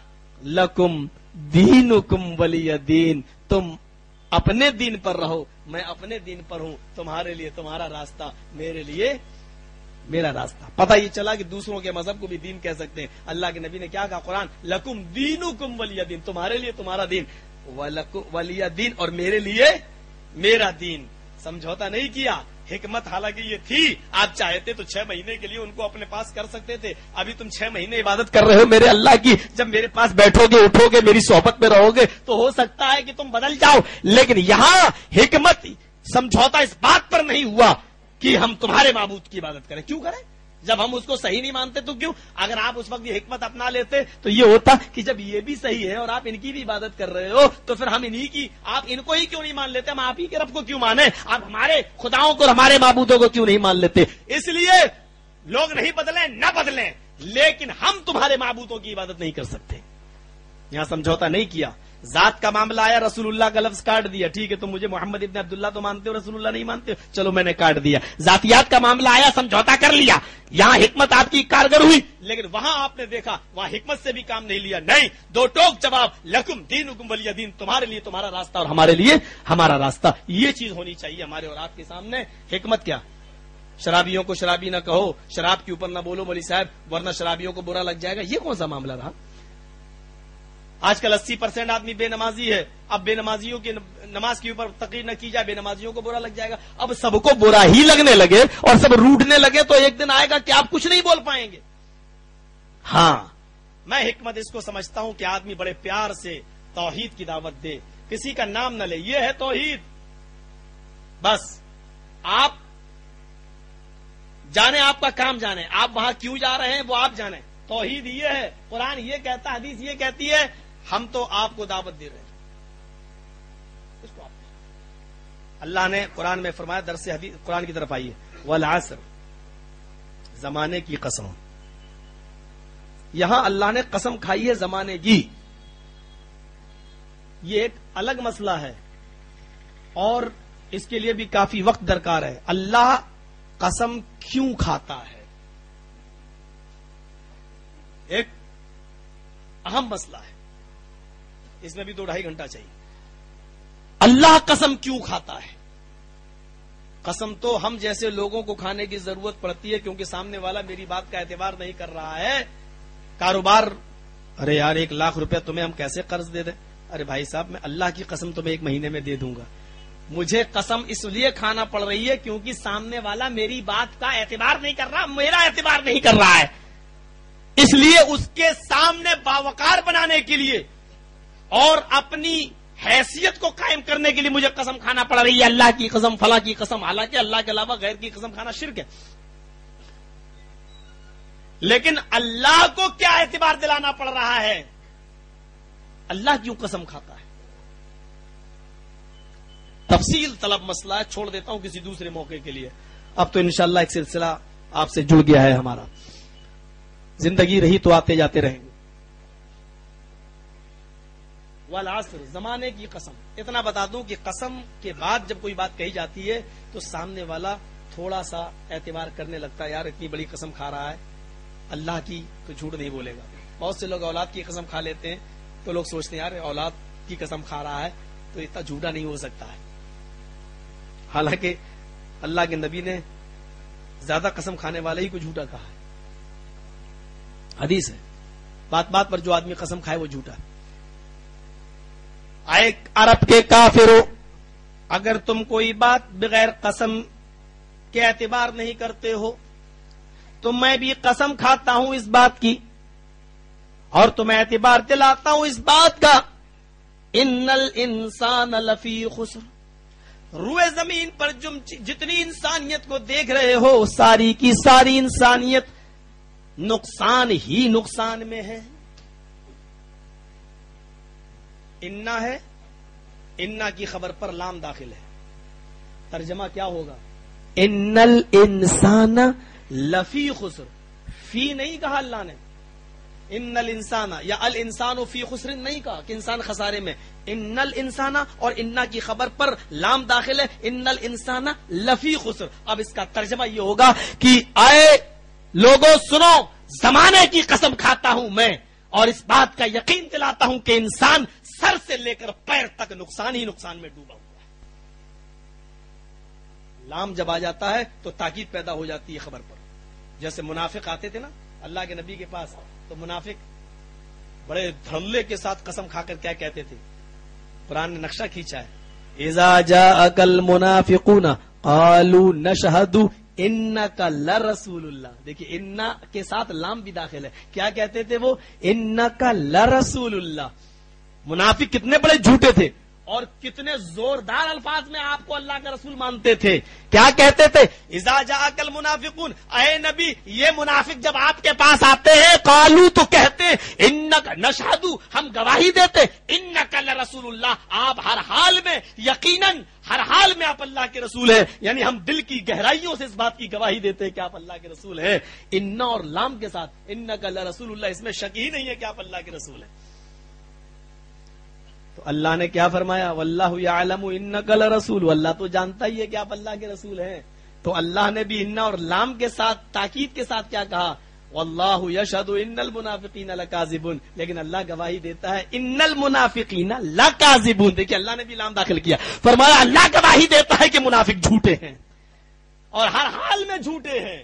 لکم دین ولی دین، تم اپنے دین پر رہو، میں اپنے دین پر ہوں۔ تمہارے لیے تمہارا راستہ میرے لیے میرا راستہ۔ پتہ یہ چلا کہ دوسروں کے مذہب کو بھی دین کہہ سکتے ہیں۔ اللہ کے نبی نے کیا کہا قرآن؟ لکم دین کم ولی دین۔ تمہارے لیے تمہارا دین۔ ولی دین اور میرے لیے میرا دین۔ سمجھوتا نہیں کیا۔ حکمت حالانکہ یہ تھی۔ آپ چاہتے تو چھ مہینے کے لیے ان کو اپنے پاس کر سکتے تھے۔ ابھی تم چھ مہینے عبادت کر رہے ہو میرے اللہ کی۔ جب میرے پاس بیٹھو گے، اٹھو گے، میری صحبت میں رہو گے، تو ہو سکتا ہے کہ تم بدل جاؤ۔ لیکن یہاں حکمت، سمجھوتا اس بات پر نہیں ہوا۔ کہ ہم تمہارے معبود کی عبادت کریں۔ کیوں کریں؟ جب ہم اس کو صحیح نہیں مانتے تو کیوں؟ اگر آپ اس وقت یہ حکمت اپنا لیتے تو یہ ہوتا کہ جب یہ بھی صحیح ہے اور آپ ان کی بھی عبادت کر رہے ہو تو پھر ہم انہی کی آپ ان کو ہی کیوں نہیں مان لیتے؟ ہم آپ ہی کے رب کو کیوں مانے آپ ہمارے خداؤں کو ہمارے معبودوں کو کیوں نہیں مان لیتے؟ اس لیے لوگ نہیں بدلیں، نہ بدلیں، لیکن ہم تمہارے معبودوں کی عبادت نہیں کر سکتے۔ یہاں سمجھوتا نہیں کیا۔ ذات کا معاملہ آیا، رسول اللہ کا لفظ کاٹ دیا، ٹھیک ہے، تو مجھے محمد ابن عبداللہ تو مانتے ہو، رسول اللہ نہیں مانتے ہو؟ چلو میں نے کاٹ دیا۔ ذاتیات کا معاملہ آیا، سمجھوتا کر لیا۔ یہاں حکمت آپ کی کارگر ہوئی۔ لیکن وہاں آپ نے دیکھا، وہاں حکمت سے بھی کام نہیں لیا۔ نہیں، دو ٹوک جواب، لکم دین حکم ولی دین تمہارے لیے تمہارا راستہ اور ہمارے لیے ہمارا راستہ۔ یہ چیز ہونی چاہیے ہمارے اور آپ کے سامنے۔ حکمت کیا؟ شرابیوں کو شرابی نہ کہو، شراب کے اوپر نہ بولو بلی صاحب، ورنہ شرابیوں کو برا لگ جائے گا۔ یہ کون سا معاملہ رہا؟ آج کل اسی پرسینٹ آدمی بے نمازی ہے۔ اب بے نمازیوں کی نماز کے اوپر تقریر نہ کی جائے، بے نمازیوں کو برا لگ جائے گا۔ اب سب کو برا ہی لگنے لگے اور سب روٹنے لگے تو ایک دن آئے گا کہ آپ کچھ نہیں بول پائیں گے۔ ہاں میں حکمت اس کو سمجھتا ہوں کہ آدمی بڑے پیار سے توحید کی دعوت دے۔ کسی کا نام نہ لے۔ یہ ہے توحید۔ بس، آپ جانے، آپ کا کام جانے۔ آپ وہاں کیوں جا رہے ہیں؟ وہ آپ جانے۔ توحید یہ ہے، قرآن یہ کہتا، حدیث یہ کہتی ہے ہم تو آپ کو دعوت دے رہے ہیں۔ اس کو آپ اللہ نے قرآن میں فرمایا، درس حدیث قرآن کی طرف آئیے۔ والعصر، زمانے کی قسم۔ یہاں اللہ نے قسم کھائی ہے زمانے کی۔ یہ ایک الگ مسئلہ ہے۔ اور اس کے لیے بھی کافی وقت درکار ہے۔ اللہ قسم کیوں کھاتا ہے؟ ایک اہم مسئلہ ہے۔ اس میں بھی دو ڈھائی گھنٹہ چاہیے۔ اللہ قسم کیوں کھاتا ہے؟ قسم تو ہم جیسے لوگوں کو کھانے کی ضرورت پڑتی ہے، کیونکہ سامنے والا میری بات کا اعتبار نہیں کر رہا ہے۔ کاروبار، ارے یار، ایک لاکھ روپے تمہیں ہم کیسے قرض دے دیں؟ ارے بھائی صاحب، میں اللہ کی قسم تمہیں ایک مہینے میں دے دوں گا۔ مجھے قسم اس لیے کھانا پڑ رہی ہے کیونکہ سامنے والا میری بات کا اعتبار نہیں کر رہا، میرا اعتبار نہیں کر رہا ہے۔ اس لیے اس کے سامنے باوقار بنانے کے لیے اور اپنی حیثیت کو قائم کرنے کے لیے مجھے قسم کھانا پڑ رہی ہے۔ اللہ کی قسم، فلاں کی قسم، حالانکہ اللہ کے علاوہ غیر کی قسم کھانا شرک ہے۔ لیکن اللہ کو کیا اعتبار دلانا پڑ رہا ہے؟ اللہ کیوں قسم کھاتا ہے؟ تفصیل طلب مسئلہ ہے، چھوڑ دیتا ہوں کسی دوسرے موقع کے لیے۔ اب تو انشاءاللہ ایک سلسلہ آپ سے جڑ گیا ہے ہمارا۔ زندگی رہی تو آتے جاتے رہیں گے۔ والعصر، زمانے کی قسم۔ اتنا بتا دوں کہ قسم کے بعد جب کوئی بات کہی جاتی ہے تو سامنے والا تھوڑا سا اعتبار کرنے لگتا ہے، یار اتنی بڑی قسم کھا رہا ہے۔ اللہ کی تو جھوٹ نہیں بولے گا۔ بہت سے لوگ اولاد کی قسم کھا لیتے ہیں تو لوگ سوچتے ہیں، یار اولاد کی قسم کھا رہا ہے تو اتنا جھوٹا نہیں ہو سکتا ہے۔ حالانکہ اللہ کے نبی نے زیادہ قسم کھانے والے ہی کو جھوٹا کہا ہے۔ حدیث ہے۔ بات بات پر جو آدمی قسم کھائے وہ جھوٹا ہے۔ عرب کے کافرو اگر تم کوئی بات بغیر قسم کے اعتبار نہیں کرتے ہو، تو میں بھی قسم کھاتا ہوں اس بات کی، اور تمہیں اعتبار دلاتا ہوں اس بات کا۔ ان انسان لفی خسر۔ روئے زمین پر جم جتنی انسانیت کو دیکھ رہے ہو، ساری کی ساری انسانیت نقصان ہی نقصان میں ہے۔ انا ہے انا کی خبر پر لام داخل ہے۔ ترجمہ کیا ہوگا؟ ان الانسان لفی خسر۔ فی نہیں کہا اللہ نے۔ ان الانسان یا الانسان فی خسر نہیں کہا کہ انسان خسارے میں۔ ان الانسان اور انا کی خبر پر لام داخل ہے۔ ان الانسان لفی خسر۔ اب اس کا ترجمہ یہ ہوگا کہ آئے لوگوں سنو زمانے کی قسم کھاتا ہوں میں اور اس بات کا یقین دلاتا ہوں کہ انسان سر سے لے کر پیر تک نقصان ہی نقصان میں ڈوبا ہوا ہے۔ لام جب آ جاتا ہے تو تاکید پیدا ہو جاتی ہے خبر پر۔ جیسے منافق آتے تھے نا، اللہ کے نبی کے پاس، تو منافق بڑے دھڑلے کے ساتھ قسم کھا کر کیا کہتے تھے؟ قرآن نے نقشہ کھینچا ہے۔ ایزا جا اکل منافقون قالو نشہد ان کا لرسول اللہ دیکھیے ان کے ساتھ لام بھی داخل ہے۔ کیا کہتے تھے وہ؟ ان کا لرسول اللہ منافق کتنے بڑے جھوٹے تھے۔ اور کتنے زوردار الفاظ میں آپ کو اللہ کا رسول مانتے تھے۔ کیا کہتے تھے؟ ازا جا کل منافقون اے نبی یہ منافق جب آپ کے پاس آتے ہیں کالو تو کہتے ان نشادو ہم گواہی دیتے ان کل رسول اللہ آپ ہر حال میں یقیناً ہر حال میں آپ اللہ کے رسول ہیں۔ یعنی ہم دل کی گہرائیوں سے اس بات کی گواہی دیتے ہیں کہ آپ اللہ کے رسول ہیں۔ ان اور لام کے ساتھ ان کل رسول اللہ اس میں شک ہی نہیں ہے کہ آپ اللہ کے رسول ہیں۔ تو اللہ نے کیا فرمایا؟ واللہ یعلم انک لرسول اللہ تو جانتا ہی ہے کہ آپ اللہ کے رسول ہیں۔ تو اللہ نے بھی ان اور لام کے ساتھ، تاکید کے ساتھ کیا کہا؟ واللہ یشہد ان المنافقین لکاذبون۔ لیکن اللہ گواہی دیتا ہے ان المنافقین لکاذبون۔ دیکھیں اللہ نے بھی لام داخل کیا۔ فرمایا، اللہ گواہی دیتا ہے کہ منافق جھوٹے ہیں۔ اور ہر حال میں جھوٹے ہیں۔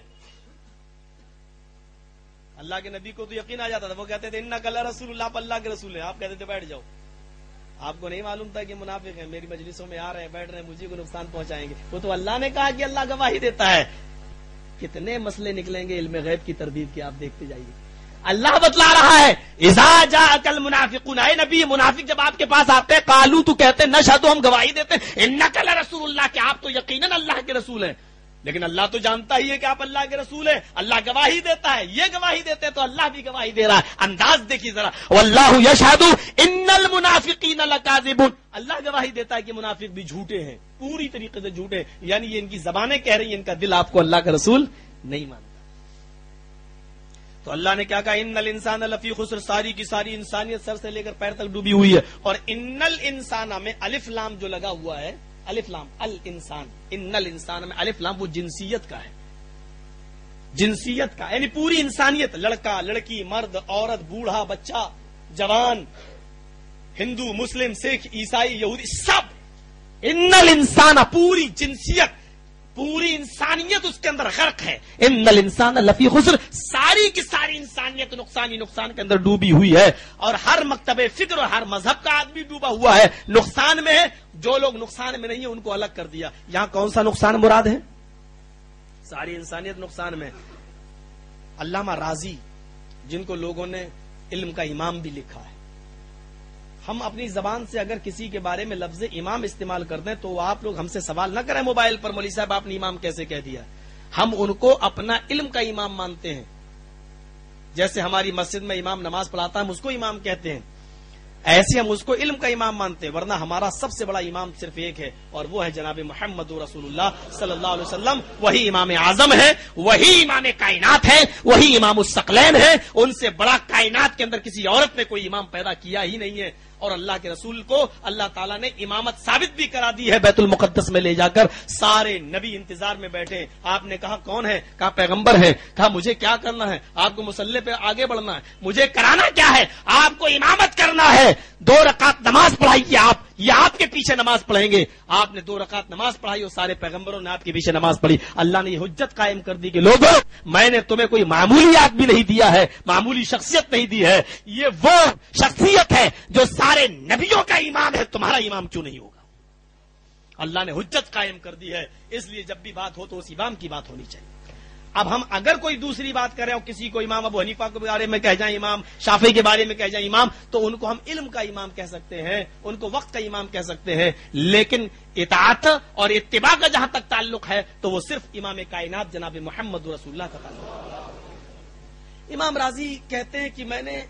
اللہ کے نبی کو تو یقین آ جاتا تھا، وہ کہتے تھے ان کل رسول اللہ آپ اللہ کے رسول ہیں۔ آپ کہتے تھے، بیٹھ جاؤ۔ آپ کو نہیں معلوم تھا کہ منافق ہیں، میری مجلسوں میں آ رہے ہیں، بیٹھ رہے ہیں، مجھے کو نقصان پہنچائیں گے۔ وہ تو اللہ نے کہا کہ اللہ گواہی دیتا ہے۔ کتنے مسئلے نکلیں گے علم غیب کی تردید کے، آپ دیکھتے جائیے۔ اللہ بتلا رہا ہے ازا جا کل منافق نبی، منافق جب آپ کے پاس آتے ہیں کالو تو کہتے ہیں نشا تو ہم گواہی دیتے ہیں۔ ان نقل رسول اللہ کے آپ تو یقیناً اللہ کے رسول ہیں۔ لیکن اللہ تو جانتا ہی ہے کہ آپ اللہ کے رسول ہیں، اللہ گواہی دیتا ہے، یہ گواہی دیتے ہیں تو اللہ بھی گواہی دے رہا ہے۔ انداز دیکھیے ذرا۔ اللہ یشہد ان المنافقین لکاذبون۔ اللہ گواہی دیتا ہے کہ منافق بھی جھوٹے ہیں، پوری طریقے سے جھوٹے ہیں۔ یعنی یہ ان کی زبانیں کہہ رہی ہیں، ان کا دل آپ کو اللہ کا رسول نہیں مانتا۔ تو اللہ نے کیا کہا؟ ان الانسان لفی خسر، ساری کی ساری انسانیت سر سے لے کر پیر تک ڈوبی ہوئی ہے۔ اور ان الانسان میں الف لام جو لگا ہوا ہے الف لام ال انسان ان الانسان میں الف لام وہ جنسیت کا ہے۔ جنسیت کا یعنی پوری انسانیت، لڑکا، لڑکی، مرد، عورت، بوڑھا، بچہ، جوان، ہندو، مسلم، سکھ، عیسائی، یہودی، سب۔ ان الانسان پوری جنسیت پوری انسانیت اس کے اندر غرق ہے۔ ان الانسان لفی خسر۔ ساری کی ساری انسانیت نقصان ہی نقصان کے اندر ڈوبی ہوئی ہے۔ اور ہر مکتب فکر اور ہر مذہب کا آدمی ڈوبا ہوا ہے۔ نقصان میں ہے۔ جو لوگ نقصان میں نہیں ہیں، ان کو الگ کر دیا۔ یہاں کون سا نقصان مراد ہے؟ ساری انسانیت نقصان میں۔ علامہ راضی جن کو لوگوں نے علم کا امام بھی لکھا ہے۔ ہم اپنی زبان سے اگر کسی کے بارے میں لفظ امام استعمال کر دیں تو آپ لوگ ہم سے سوال نہ کریں موبائل پر، مولوی صاحب، آپ نے امام کیسے کہہ دیا؟ ہم ان کو اپنا علم کا امام مانتے ہیں۔ جیسے ہماری مسجد میں امام نماز پڑھاتا ہے، ہم اس کو امام کہتے ہیں۔ ایسے ہم اس کو علم کا امام مانتے ہیں، ورنہ ہمارا سب سے بڑا امام صرف ایک ہے اور وہ ہے جناب محمد رسول اللہ صلی اللہ علیہ وسلم۔ وہی امام اعظم ہے، وہی امام کائنات ہے، وہی امام السقلین ہے۔ ان سے بڑا کائنات کے اندر کسی عورت نے کوئی امام پیدا کیا ہی نہیں ہے۔ اور اللہ کے رسول کو اللہ تعالیٰ نے امامت ثابت بھی کرا دی ہے بیت المقدس میں لے جا کر سارے نبی انتظار میں بیٹھے آپ نے کہا کون ہے کہا پیغمبر ہے کہا مجھے کیا کرنا ہے آپ کو مسلح پہ آگے بڑھنا ہے مجھے کرانا کیا ہے آپ کو امامت کرنا ہے دو رکعت نماز پڑھائیے آپ یہ آپ کے پیچھے نماز پڑھیں گے۔ آپ نے دو رکعت نماز پڑھائی اور سارے پیغمبروں نے آپ کے پیچھے نماز پڑھی۔ اللہ نے یہ حجت قائم کر دی کہ لوگوں، میں نے تمہیں کوئی معمولی آدمی نہیں دیا ہے، معمولی شخصیت نہیں دی ہے۔ یہ وہ شخصیت ہے جو سارے نبیوں کا امام ہے، تمہارا امام کیوں نہیں ہوگا؟ اللہ نے حجت قائم کر دی ہے۔ اس لیے جب بھی بات ہو تو اس امام کی بات ہونی چاہیے۔ اب ہم اگر کوئی دوسری بات کریں اور کسی کو امام ابو حنیفہ کے بارے میں کہہ جائیں، امام شافی کے بارے میں کہہ جائیں، امام، تو ان کو ہم علم کا امام کہہ سکتے ہیں، ان کو وقت کا امام کہہ سکتے ہیں، لیکن اطاعت اور اتباع کا جہاں تک تعلق ہے، تو وہ صرف امام کائنات جناب محمد رسول اللہ کا تعلق ہے۔ امام راضی کہتے ہیں کہ میں نے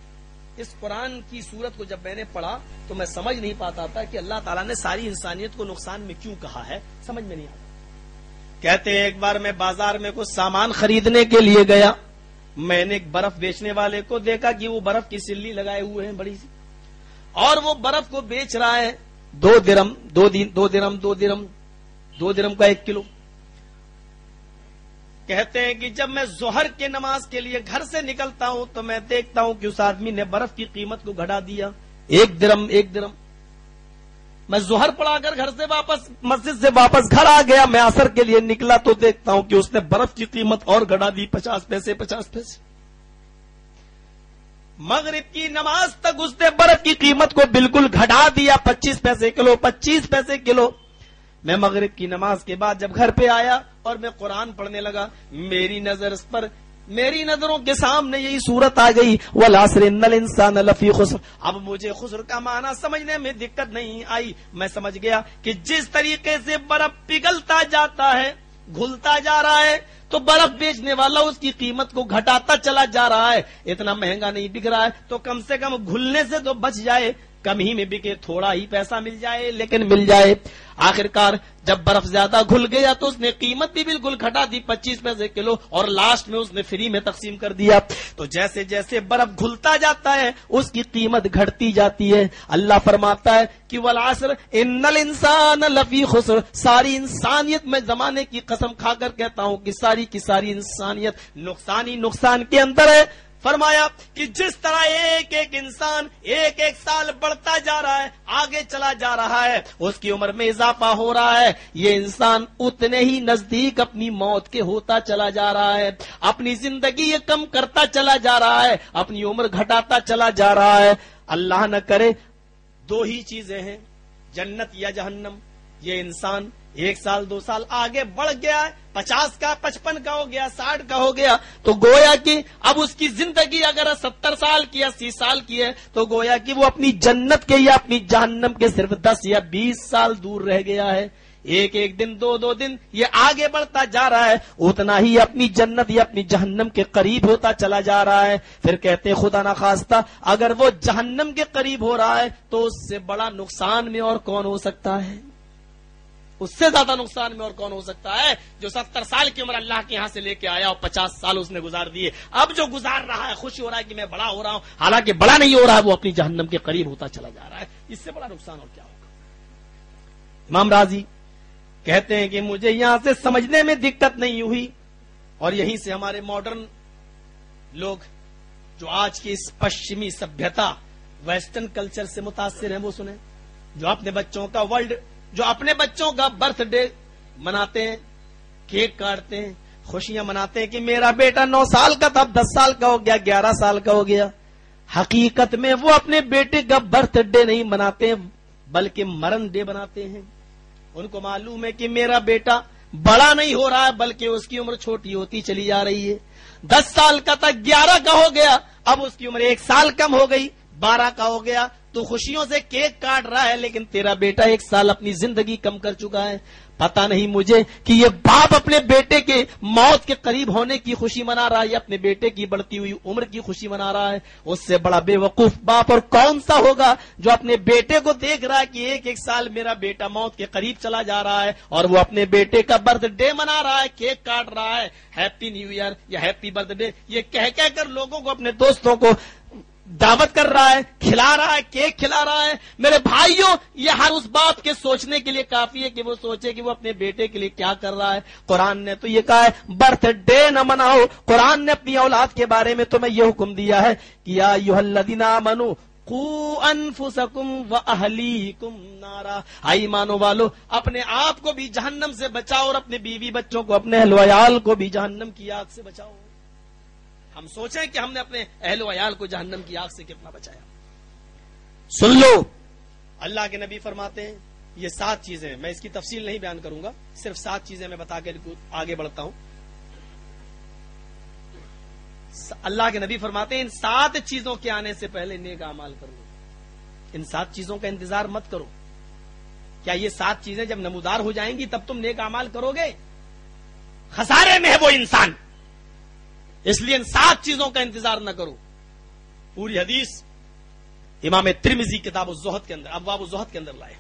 اس قرآن کی صورت کو جب میں نے پڑھا، تو میں سمجھ نہیں پاتا تھا کہ اللہ تعالیٰ نے ساری انسانیت کو نقصان میں کیوں کہا ہے، سمجھ میں نہیں آتا۔ کہتے ہیں ایک بار میں بازار میں کچھ سامان خریدنے کے لیے گیا۔ میں نے ایک برف بیچنے والے کو دیکھا کہ وہ برف کی سلی لگائے ہوئے ہیں بڑی سی۔ اور وہ برف کو بیچ رہا ہے دو درم، دو دن، دو درم دو درم دو درم کا ایک کلو۔ کہتے ہیں کہ جب میں زہر کے نماز کے لیے گھر سے نکلتا ہوں تو میں دیکھتا ہوں کہ اس آدمی نے برف کی قیمت کو گھٹا دیا۔ ایک درم ایک درم۔ میں زہر پڑا کر گھر سے واپس مسجد سے واپس گھر آ گیا میں اثر کے لیے نکلا تو دیکھتا ہوں کہ اس نے برف کی قیمت اور گڑا دی پچاس پیسے پچاس پیسے۔ مغرب کی نماز تک اس نے برف کی قیمت کو بالکل گھٹا دیا، پچیس پیسے کلو، پچیس پیسے کلو۔ میں مغرب کی نماز کے بعد جب گھر پہ آیا اور میں قرآن پڑھنے لگا، میری نظر اس پر میری نظروں کے سامنے یہی صورت آ گئی۔ وہ لاسر انسان لفی خسر۔ اب مجھے خسر کا معنی سمجھنے میں دقت نہیں آئی۔ میں سمجھ گیا کہ جس طریقے سے برف پگھلتا جاتا ہے، گھلتا جا رہا ہے، تو برف بیچنے والا اس کی قیمت کو گھٹاتا چلا جا رہا ہے۔ اتنا مہنگا نہیں بک رہا ہے، تو کم سے کم گھلنے سے تو بچ جائے۔ کم ہی میں بکے تھوڑا ہی پیسہ مل جائے، لیکن مل جائے۔ آخرکار جب برف زیادہ گھل گیا تو اس نے قیمت بھی بالکل گھٹا دی، پچیس پیسے کلو، اور لاسٹ میں اس نے فری میں تقسیم کر دیا۔ تو جیسے جیسے برف گھلتا جاتا ہے، اس کی قیمت گھٹتی جاتی ہے۔ اللہ فرماتا ہے کہ ولاسر انل انسان لفی خسر۔ ساری انسانیت میں زمانے کی قسم کھا کر کہتا ہوں کہ ساری کی ساری انسانیت نقصانی نقصان کے اندر ہے۔ فرمایا کہ جس طرح ایک ایک انسان ایک ایک سال بڑھتا جا رہا ہے، آگے چلا جا رہا ہے، اس کی عمر میں اضافہ ہو رہا ہے۔ یہ انسان اتنے ہی نزدیک اپنی موت کے ہوتا چلا جا رہا ہے، اپنی زندگی یہ کم کرتا چلا جا رہا ہے، اپنی عمر گھٹاتا چلا جا رہا ہے۔ اللہ نہ کرے، دو ہی چیزیں ہیں، جنت یا جہنم۔ یہ انسان ایک سال، دو سال آگے بڑھ گیا ہے پچاس کا، پچپن کا ہو گیا، ساٹھ کا ہو گیا، تو گویا کہ اب اس کی زندگی اگر ستر سال کی، اسی سال کی ہے، تو گویا کہ وہ اپنی جنت کے یا اپنی جہنم کے صرف دس یا بیس سال دور رہ گیا ہے۔ ایک ایک دن، دو دو دن یہ آگے بڑھتا جا رہا ہے، اتنا ہی اپنی جنت یا اپنی جہنم کے قریب ہوتا چلا جا رہا ہے۔ پھر کہتے خدا نہ خواستہ اگر وہ جہنم کے قریب ہو رہا ہے، تو اس سے بڑا نقصان میں اور کون ہو سکتا ہے؟ اس سے زیادہ نقصان میں اور کون ہو سکتا ہے جو ستر سال کی عمر اللہ کے یہاں سے لے کے آیا اور پچاس سال اس نے گزار دیے۔ اب جو گزار رہا ہے، خوشی ہو رہا ہے کہ میں بڑا ہو رہا ہوں۔ حالانکہ بڑا نہیں ہو رہا ہے وہ اپنی جہنم کے قریب ہوتا چلا جا رہا ہے۔ اس سے بڑا نقصان اور کیا ہوگا؟ امام راضی کہتے ہیں کہ مجھے یہاں سے سمجھنے میں دقت نہیں ہوئی۔ اور یہیں سے ہمارے ماڈرن لوگ جو آج کی اس پشچمی سبھیتا ویسٹرن کلچر سے متاثر ہیں، وہ سنیں۔ جو اپنے بچوں کا ورلڈ جو اپنے بچوں کا برتھ ڈے مناتے ہیں، کیک کاٹتے ہیں، خوشیاں مناتے ہیں کہ میرا بیٹا نو سال کا تھا دس سال کا ہو گیا، گیارہ سال کا ہو گیا۔ حقیقت میں وہ اپنے بیٹے کا برتھ ڈے نہیں مناتے ہیں، بلکہ مرن ڈے بناتے ہیں۔ ان کو معلوم ہے کہ میرا بیٹا بڑا نہیں ہو رہا ہے، بلکہ اس کی عمر چھوٹی ہوتی چلی جا رہی ہے۔ دس سال کا تھا، گیارہ کا ہو گیا، اب اس کی عمر ایک سال کم ہو گئی، بارہ کا ہو گیا۔ تو خوشیوں سے کیک کاٹ رہا ہے، لیکن تیرا بیٹا ایک سال اپنی زندگی کم کر چکا ہے۔ پتا نہیں مجھے کہ یہ باپ اپنے بیٹے کے موت کے قریب ہونے کی خوشی منا رہا ہے یا اپنے بیٹے کی بڑھتی ہوئی عمر کی خوشی منا رہا ہے۔ اس سے بڑا بے وقوف باپ اور کون سا ہوگا جو اپنے بیٹے کو دیکھ رہا ہے کہ ایک ایک سال میرا بیٹا موت کے قریب چلا جا رہا ہے اور وہ اپنے بیٹے کا برتھ ڈے منا رہا ہے، کیک کاٹ رہا ہے۔ ہیپی نیو ایئر یا ہیپی برتھ ڈے یہ کہہ کہہ کر لوگوں کو، اپنے دوستوں کو دعوت کر رہا ہے، کھلا رہا ہے، کیک کھلا رہا ہے۔ میرے بھائیوں، یہ ہر اس بات کے سوچنے کے لیے کافی ہے کہ وہ سوچے کہ وہ اپنے بیٹے کے لیے کیا کر رہا ہے۔ قرآن نے تو یہ کہا ہے، برتھ ڈے نہ مناؤ۔ قرآن نے اپنی اولاد کے بارے میں تمہیں یہ حکم دیا ہے کیا منو کو انفسکم و اہلی کم نارا۔ آئی مانو والو، اپنے آپ کو بھی جہنم سے بچاؤ اور اپنے بیوی بچوں کو، اپنے اہل ویال کو بھی جہنم کی آگ سے بچاؤ۔ ہم سوچیں کہ ہم نے اپنے اہل و عیال کو جہنم کی آگ سے کتنا بچایا۔ سن لو۔ اللہ کے نبی فرماتے ہیں یہ سات چیزیں میں اس کی تفصیل نہیں بیان کروں گا صرف سات چیزیں میں بتا کے آگے بڑھتا ہوں۔ اللہ کے نبی فرماتے ہیں ان سات چیزوں کے آنے سے پہلے نیک امال کر لو ان سات چیزوں کا انتظار مت کرو۔ کیا یہ سات چیزیں جب نمودار ہو جائیں گی تب تم نیک امال کرو گے؟ خسارے میں ہے وہ انسان۔ اس لیے ان سات چیزوں کا انتظار نہ کرو۔ پوری حدیث امام ترمزی کتاب الزہد کے اندر، ابواب الزہد کے اندر لائے۔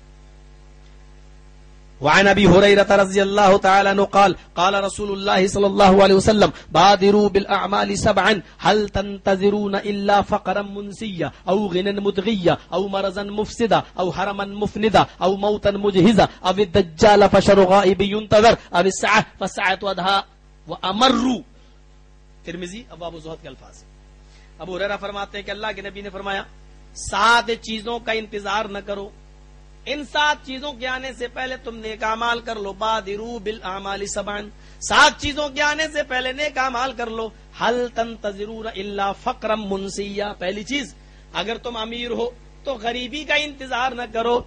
وعن ابي هريره رضي الله تعالى عنه قال قال رسول الله صلى الله عليه وسلم، بادروا بالاعمال سبعا، هل تنتظرون الا فقرا منسيا او غنى مدغيا او مرضا مفسدا او حرما مفندا او موتا مجهزا او الدجال فشر غائب ينتظر او الساعه فالساعه ادها وامروا ترمذی، ابو ابو زہد کے الفاظ ابو ہریرہ فرماتے ہیں کہ اللہ کے نبی نے فرمایا، سات چیزوں کا انتظار نہ کرو۔ ان سات چیزوں کے آنے سے پہلے تم نیک اعمال کر لو۔ بادرو بالاعمال سبعن سات چیزوں کے آنے سے پہلے نیک اعمال کر لو۔ حل تنتظرون الا فقرا منسیا۔ پہلی چیز، اگر تم امیر ہو تو غریبی کا انتظار نہ کرو۔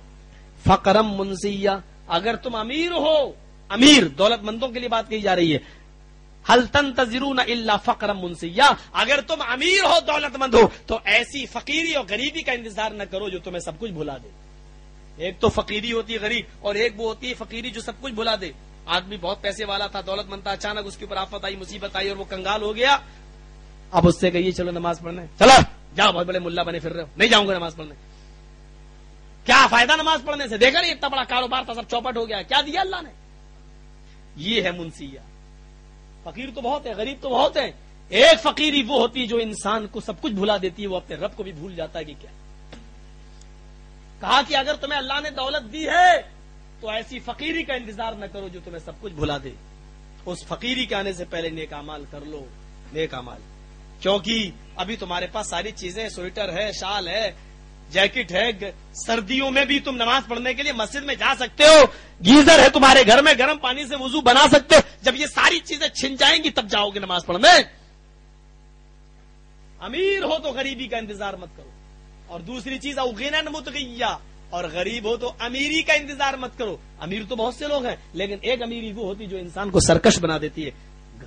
فقرم منسیا۔ اگر تم امیر ہو، امیر، دولت مندوں کے لیے بات کہی جا رہی ہے۔ حل تنتظرون الا فقرا منسیا اگر تم امیر ہو، دولت مند ہو، تو ایسی فقیری اور غریبی کا انتظار نہ کرو جو تمہیں سب کچھ بھلا دے۔ ایک تو فقیری ہوتی ہے غریب، اور ایک وہ ہوتی ہے فقیری جو سب کچھ بھلا دے۔ آدمی بہت پیسے والا تھا، دولت مند تھا، اچانک اس کے اوپر آفت آئی، مصیبت آئی، اور وہ کنگال ہو گیا۔ اب اس سے کہیے، چلو نماز پڑھنے۔ چلو، جاؤ، بہت بڑے ملا بنے پھر رہے ہو۔ نہیں جاؤں گا نماز پڑھنے۔ کیا فائدہ نماز پڑھنے سے؟ دیکھا نہیں، اتنا بڑا کاروبار تھا، سب چوپٹ ہو گیا۔ کیا دیا اللہ نے؟ یہ ہے منسیہ فقیر تو بہت ہے غریب تو بہت ہے ایک فقیری وہ ہوتی ہے جو انسان کو سب کچھ بھلا دیتی ہے، وہ اپنے رب کو بھی بھول جاتا ہے کہ کیا کہا کہ اگر تمہیں اللہ نے دولت دی ہے، تو ایسی فقیری کا انتظار نہ کرو جو تمہیں سب کچھ بھلا دے۔ اس فقیری کے آنے سے پہلے نیک امال کر لو۔ نیک امال کیونکہ ابھی تمہارے پاس ساری چیزیں سویٹر ہے، شال ہے جیکٹ ہے سردیوں میں بھی تم نماز پڑھنے کے لیے مسجد میں جا سکتے ہو، گیزر ہے تمہارے گھر میں، گرم پانی سے وضو بنا سکتے ہو۔ جب یہ ساری چیزیں چھن جائیں گی، تب جاؤ گے نماز پڑھنے۔ امیر ہو تو غریبی کا انتظار مت کرو۔ اور دوسری چیز اوغین متغیہ۔ اور غریب ہو تو امیری کا انتظار مت کرو۔ امیر تو بہت سے لوگ ہیں، لیکن ایک امیری وہ ہوتی جو انسان کو سرکش بنا دیتی ہے۔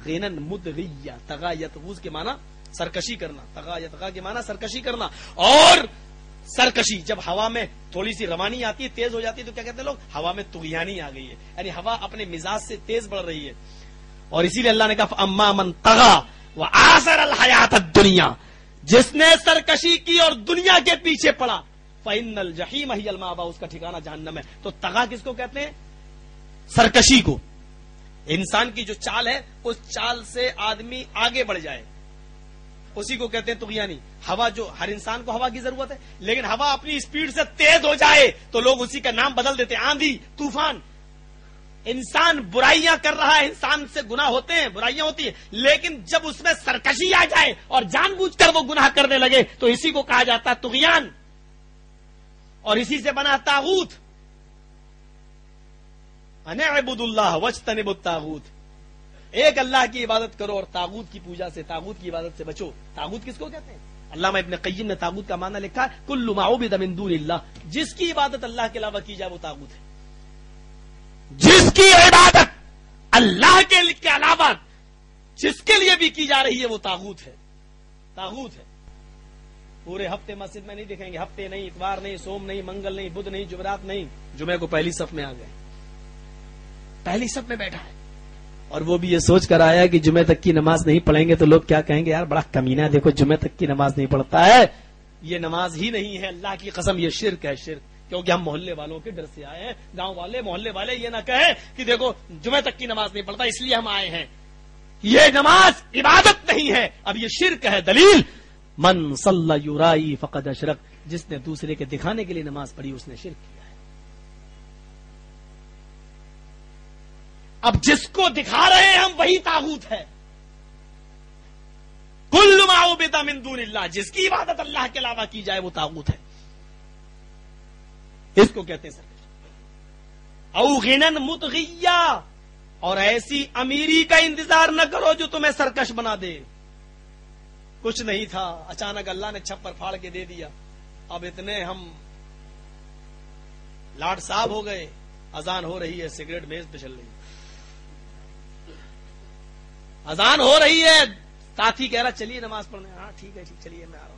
غینن متغیہ تغا یتغوز کے معنی سرکشی کرنا۔ تغا یتغا کے معنی سرکشی کرنا۔ اور سرکشی، جب ہوا میں تھوڑی سی روانی آتی ہے، تیز ہو جاتی ہے، تو کیا کہتے ہیں لوگ؟ ہوا میں تغیانی آ گئی ہے۔ یعنی ہوا اپنے مزاج سے تیز بڑھ رہی ہے۔ اور اسی لیے اللہ نے کہا اما من تغا وہ آسر الحیات دنیا جس نے سرکشی کی اور دنیا کے پیچھے پڑا فن الجحیم ہی المابا اس کا ٹھکانا جہنم ہے۔ تو تغا کس کو کہتے ہیں؟ سرکشی کو۔ انسان کی جو چال ہے، اس چال سے آدمی آگے بڑھ جائے۔ اسی کو کہتے ہیں تغیانی۔ ہوا جو ہر انسان کو ہوا کی ضرورت ہے، لیکن ہوا اپنی اسپیڈ سے تیز ہو جائے تو لوگ اسی کا نام بدل دیتے ہیں۔ آندھی، طوفان۔ انسان برائیاں کر رہا ہے، انسان سے گناہ ہوتے ہیں، برائیاں ہوتی ہیں، لیکن جب اس میں سرکشی آ جائے اور جان بوجھ کر وہ گناہ کرنے لگے، تو اسی کو کہا جاتا ہے تغیان۔ اور اسی سے بنا تاغوت۔ انعبد اللہ وجتنب الطاغوت ایک اللہ کی عبادت کرو اور تاغوت کی پوجا سے، تاغوت کی عبادت سے بچو۔ تاغوت کس کو کہتے ہیں؟ علامہ ابن قیم نے تاغوت کا معنی لکھا ہے، کل ما عبد من دون اللہ۔ جس کی عبادت اللہ کے علاوہ کی جائے وہ تاغوت ہے۔ جس کی عبادت اللہ کے کے علاوہ جس کے لیے بھی کی جا رہی ہے وہ تاغوت ہے۔ تاغوت ہے۔ پورے ہفتے مسجد میں نہیں دکھیں گے۔ ہفتے نہیں، اتوار نہیں، سوم نہیں، منگل نہیں، بدھ نہیں، جمعرات نہیں۔ جمعے کو پہلی صف میں آ گئے۔ پہلی صف میں بیٹھا ہے۔ اور وہ بھی یہ سوچ کر آیا کہ جمعے تک کی نماز نہیں پڑھیں گے تو لوگ کیا کہیں گے؟ یار بڑا کمینہ ہے، دیکھو جمعے تک کی نماز نہیں پڑھتا ہے۔ یہ نماز ہی نہیں ہے۔ اللہ کی قسم یہ شرک ہے، شرک۔ کیونکہ ہم محلے والوں کے ڈر سے آئے ہیں۔ گاؤں والے، محلے والے یہ نہ کہیں کہ دیکھو جمعے تک کی نماز نہیں پڑھتا، اس لیے ہم آئے ہیں۔ یہ نماز عبادت نہیں ہے۔ اب یہ شرک ہے، دلیل۔ من صلی یورائی فقد اشرک جس نے دوسرے کے دکھانے کے لیے نماز پڑھی، اس نے شرک کیا۔ اب جس کو دکھا رہے ہیں ہم وہی تاغوت ہے۔ کل معبد من دون اللہ، جس کی عبادت اللہ کے علاوہ کی جائے وہ تاغوت ہے۔ اس کو کہتے ہیں سرکش۔ او غنن متغیہ، اور ایسی امیری کا انتظار نہ کرو جو تمہیں سرکش بنا دے۔ کچھ نہیں تھا، اچانک اللہ نے چھپر پھاڑ کے دے دیا۔ اب اتنے ہم لاٹ صاحب ہو گئے، اذان ہو رہی ہے، سگریٹ میز پہ چل رہی ہے۔ اذان ہو رہی ہے۔ ساتھی کہہ رہا چلیے نماز پڑھنے۔ ہاں ٹھیک ہے ٹھیک چلیے، میں آ رہا ہوں۔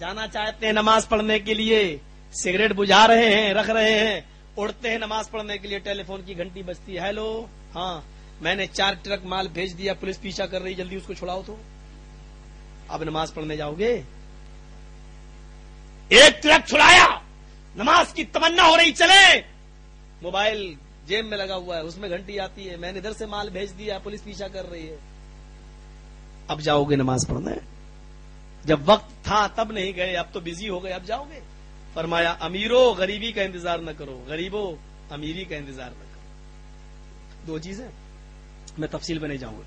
جانا چاہتے ہیں نماز پڑھنے کے لیے۔ سگریٹ بجھا رہے ہیں، رکھ رہے ہیں۔ اڑتے ہیں نماز پڑھنے کے لیے۔ ٹیلی فون کی گھنٹی بجتی ہے۔ ہیلو ہاں۔ میں نے چار ٹرک مال بھیج دیا، پولیس پیچھا کر رہی جلدی اس کو چھڑاؤ تو۔ اب نماز پڑھنے جاؤ گے۔ ایک ٹرک چھڑایا۔ نماز کی تمنا ہو رہی، چلے۔ موبائل جیب میں لگا ہوا ہے، اس میں گھنٹی آتی ہے، میں نے ادھر سے مال بھیج دیا، پولیس پیچھا کر رہی ہے۔ اب جاؤ گے نماز پڑھنے۔ جب وقت تھا، تب نہیں گئے، اب تو بزی ہو گئے، اب جاؤ گے۔ فرمایا، امیرو، غریبی کا انتظار نہ کرو۔ غریبو، امیری کا انتظار نہ کرو۔ دو چیزیں۔ میں تفصیل میں نہیں جاؤں گا۔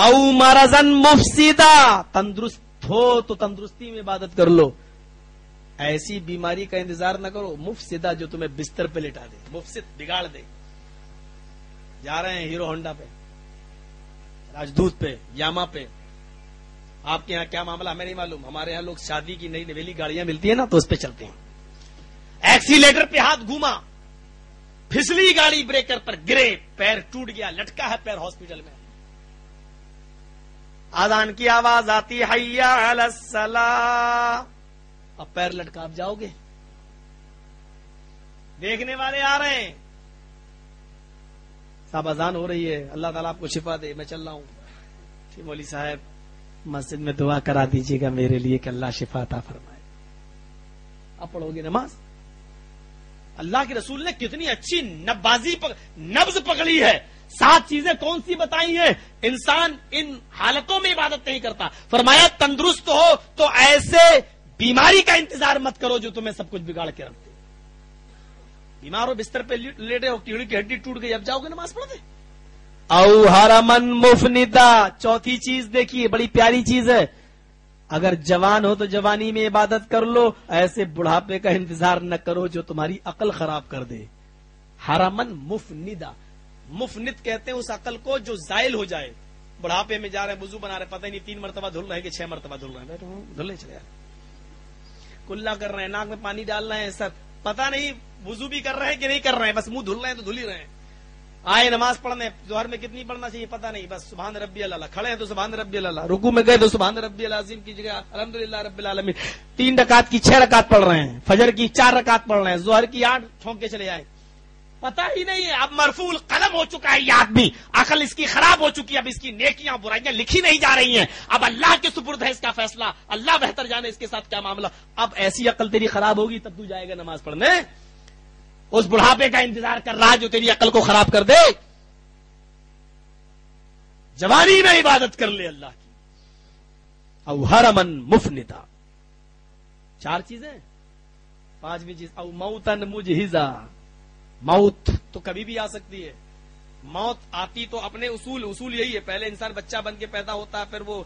او مرزن مفسیدہ تندرست ہو تو تندرستی میں عبادت کر لو۔ ایسی بیماری کا انتظار نہ کرو، مفسدہ جو تمہیں بستر پہ لٹا دے، مفسد، بگاڑ دے۔ جا رہے ہیں ہیرو ہونڈا پہ، راجدوت پہ، یاما پہ۔ آپ کے یہاں کیا معاملہ؟ ہمیں نہیں معلوم۔ ہمارے یہاں لوگ شادی کی نئی نویلی گاڑیاں ملتی ہیں نا، تو اس پہ چلتے ہیں۔ ایکسیلیٹر پہ ہاتھ گھوما۔ پھسلی گاڑی بریکر پر گرے، پیر ٹوٹ گیا، لٹکا ہے پیر ہاسپٹل میں۔ آدان کی آواز آتی حیا السلام۔ اب پیر لٹکا آپ جاؤ گے۔ دیکھنے والے آ رہے ہیں۔ صاحب اذان ہو رہی ہے۔ اللہ تعالیٰ آپ کو شفا دے میں چل رہا ہوں۔ ٹھیک مولوی صاحب مسجد میں دعا کرا دیجیے گا میرے لیے کہ اللہ شفا عطا فرمائے۔ اب پڑھو گے نماز؟ اللہ کے رسول نے کتنی اچھی نبازی نبز پکڑی ہے۔ سات چیزیں کون سی بتائی ہیں؟ انسان ان حالتوں میں عبادت نہیں کرتا۔ فرمایا تندرست ہو تو ایسے بیماری کا انتظار مت کرو جو تمہیں سب کچھ بگاڑ کے رکھتے بیمار ہو، بستر پہ لیٹے ہو، کیڑی کی ہڈی ٹوٹ گئی، اب جاؤ گے نماز پڑھ دے او ہارا من مفندا، چوتھی چیز دیکھیے، بڑی پیاری چیز ہے۔ اگر جوان ہو تو جوانی میں عبادت کر لو، ایسے بڑھاپے کا انتظار نہ کرو جو تمہاری عقل خراب کر دے۔ ہارا من مفندا۔ مفنت کہتے ہیں اس عقل کو جو زائل ہو جائے۔ بڑھاپے میں جا رہے ہیں وضو بنا رہے، پتہ نہیں، تین مرتبہ دھل رہے ہیں کہ چھ مرتبہ دھل رہے ہیں۔ دھلے چلے کلا کر رہے ہیں، ناک میں پانی ڈال رہے ہیں، سر۔ پتہ نہیں وضو بھی کر رہے ہیں کہ نہیں کر رہے ہیں، بس منہ دھل رہے ہیں تو دھل ہی رہے ہیں۔ آئے نماز پڑھنے، ظہر میں کتنی پڑھنا چاہیے پتہ نہیں، بس سبحان ربی اللہ، کھڑے ہیں تو سبحان ربی اللہ۔ رکو میں گئے تو سبحان ربی العظیم کی جگہ الحمد للہ رب العالمین۔ تین رکعت کی چھ رکعت پڑھ رہے ہیں، فجر کی چار رکعت پڑھ رہے ہیں، ظہر کی آٹھ ٹھونک کے چلے آئے۔ پتا ہی نہیں ہے، اب مرفول قلم ہو چکا ہے، یہ آدمی۔ عقل اس کی خراب ہو چکی ہے، اب اس کی نیکیاں برائیاں لکھی نہیں جا رہی ہیں۔ اب اللہ کے سپرد ہے اس کا فیصلہ۔ اللہ بہتر جانے اس کے ساتھ کیا معاملہ۔ اب ایسی عقل تیری خراب ہوگی، تب تو جائے گا نماز پڑھنے۔ اس بڑھاپے کا انتظار کر رہا جو تیری عقل کو خراب کر دے۔ جوانی میں عبادت کر لے اللہ کی۔ او ہر امن مفنتا چار چیزیں۔ پانچویں چیز، او موتن مجھزا موت تو کبھی بھی آ سکتی ہے۔ موت آتی تو اپنے اصول اصول یہی ہے۔ پہلے انسان بچہ بن کے پیدا ہوتا ہے، پھر وہ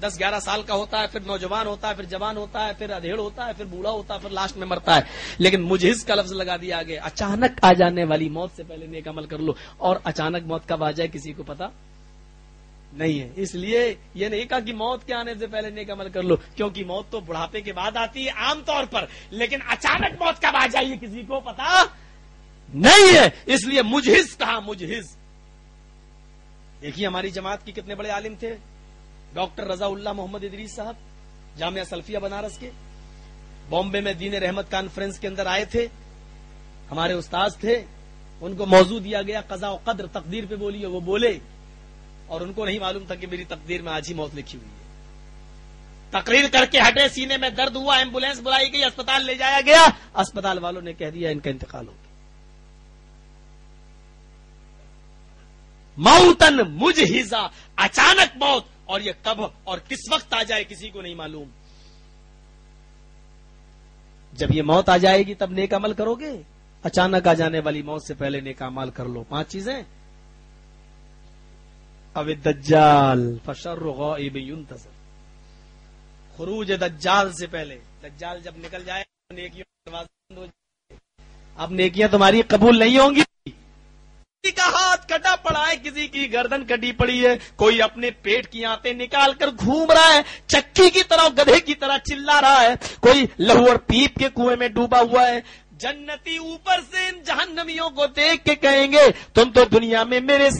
دس، گیارہ سال کا ہوتا ہے، پھر نوجوان ہوتا ہے، پھر جوان ہوتا ہے، پھر ادھیڑ ہوتا ہے، پھر بوڑھا ہوتا ہے، پھر لاسٹ میں مرتا ہے۔ لیکن مجھے اس کا لفظ لگا دیا گیا اچانک آ جانے والی موت سے پہلے نیک عمل کر لو۔ اور اچانک موت کب آ جائے کسی کو پتا؟ نہیں ہے۔ اس لیے یہ نہیں کہا کہ موت کے آنے سے پہلے نیک عمل کر لو، کیونکہ موت تو بڑھاپے کے بعد آتی ہے عام طور پر۔ لیکن اچانک موت کب آ جائے کسی کو پتا؟ نہیں ہے، اس لیے مجھز کہا مجھز دیکھیے ہماری جماعت کی کتنے بڑے عالم تھے۔ ڈاکٹر رضا اللہ محمد ادریس صاحب، جامعہ سلفیہ بنارس کے۔ بامبے میں دین رحمت کانفرنس کے اندر آئے تھے۔ ہمارے استاذ تھے۔ ان کو موضوع دیا گیا، قضاء و قدر، تقدیر پہ بولی وہ بولے۔ اور ان کو نہیں معلوم تھا کہ میری تقدیر میں آج ہی موت لکھی ہوئی ہے۔ تقریر کر کے ہٹے، سینے میں درد ہوا ایمبولینس بلائی گئی، اسپتال لے جایا گیا۔ اسپتال والوں نے کہہ دیا، ان کا انتقال ہو گیا۔ موتن مجھ ہزا اچانک موت، اور یہ کب اور کس وقت آ جائے کسی کو نہیں معلوم۔ جب یہ موت آ جائے گی تب نیک عمل کرو گے۔ اچانک آ جانے والی موت سے پہلے نیک عمل کر لو۔ پانچ چیزیں۔ اب دجال، فشر غائب ينتظر۔ خروج دجال سے پہلے۔ دجال جب نکل جائے نیکیاں اب نیکیاں تمہاری قبول نہیں ہوں گی۔ کسی کا ہاتھ کٹا پڑا ہے، کسی کی گردن کٹی پڑی ہے، کوئی اپنے پیٹ کی آتے نکال کر گھوم رہا ہے، چکی کی طرح، گدھے کی طرح چلا رہا ہے، کوئی لہو اور پیپ کے کنویں میں ڈوبا ہوا ہے۔ جنتی اوپر سے ان جہنمیوں کو دیکھ کے کہیں گے، تم تو دنیا میں میرے ساتھ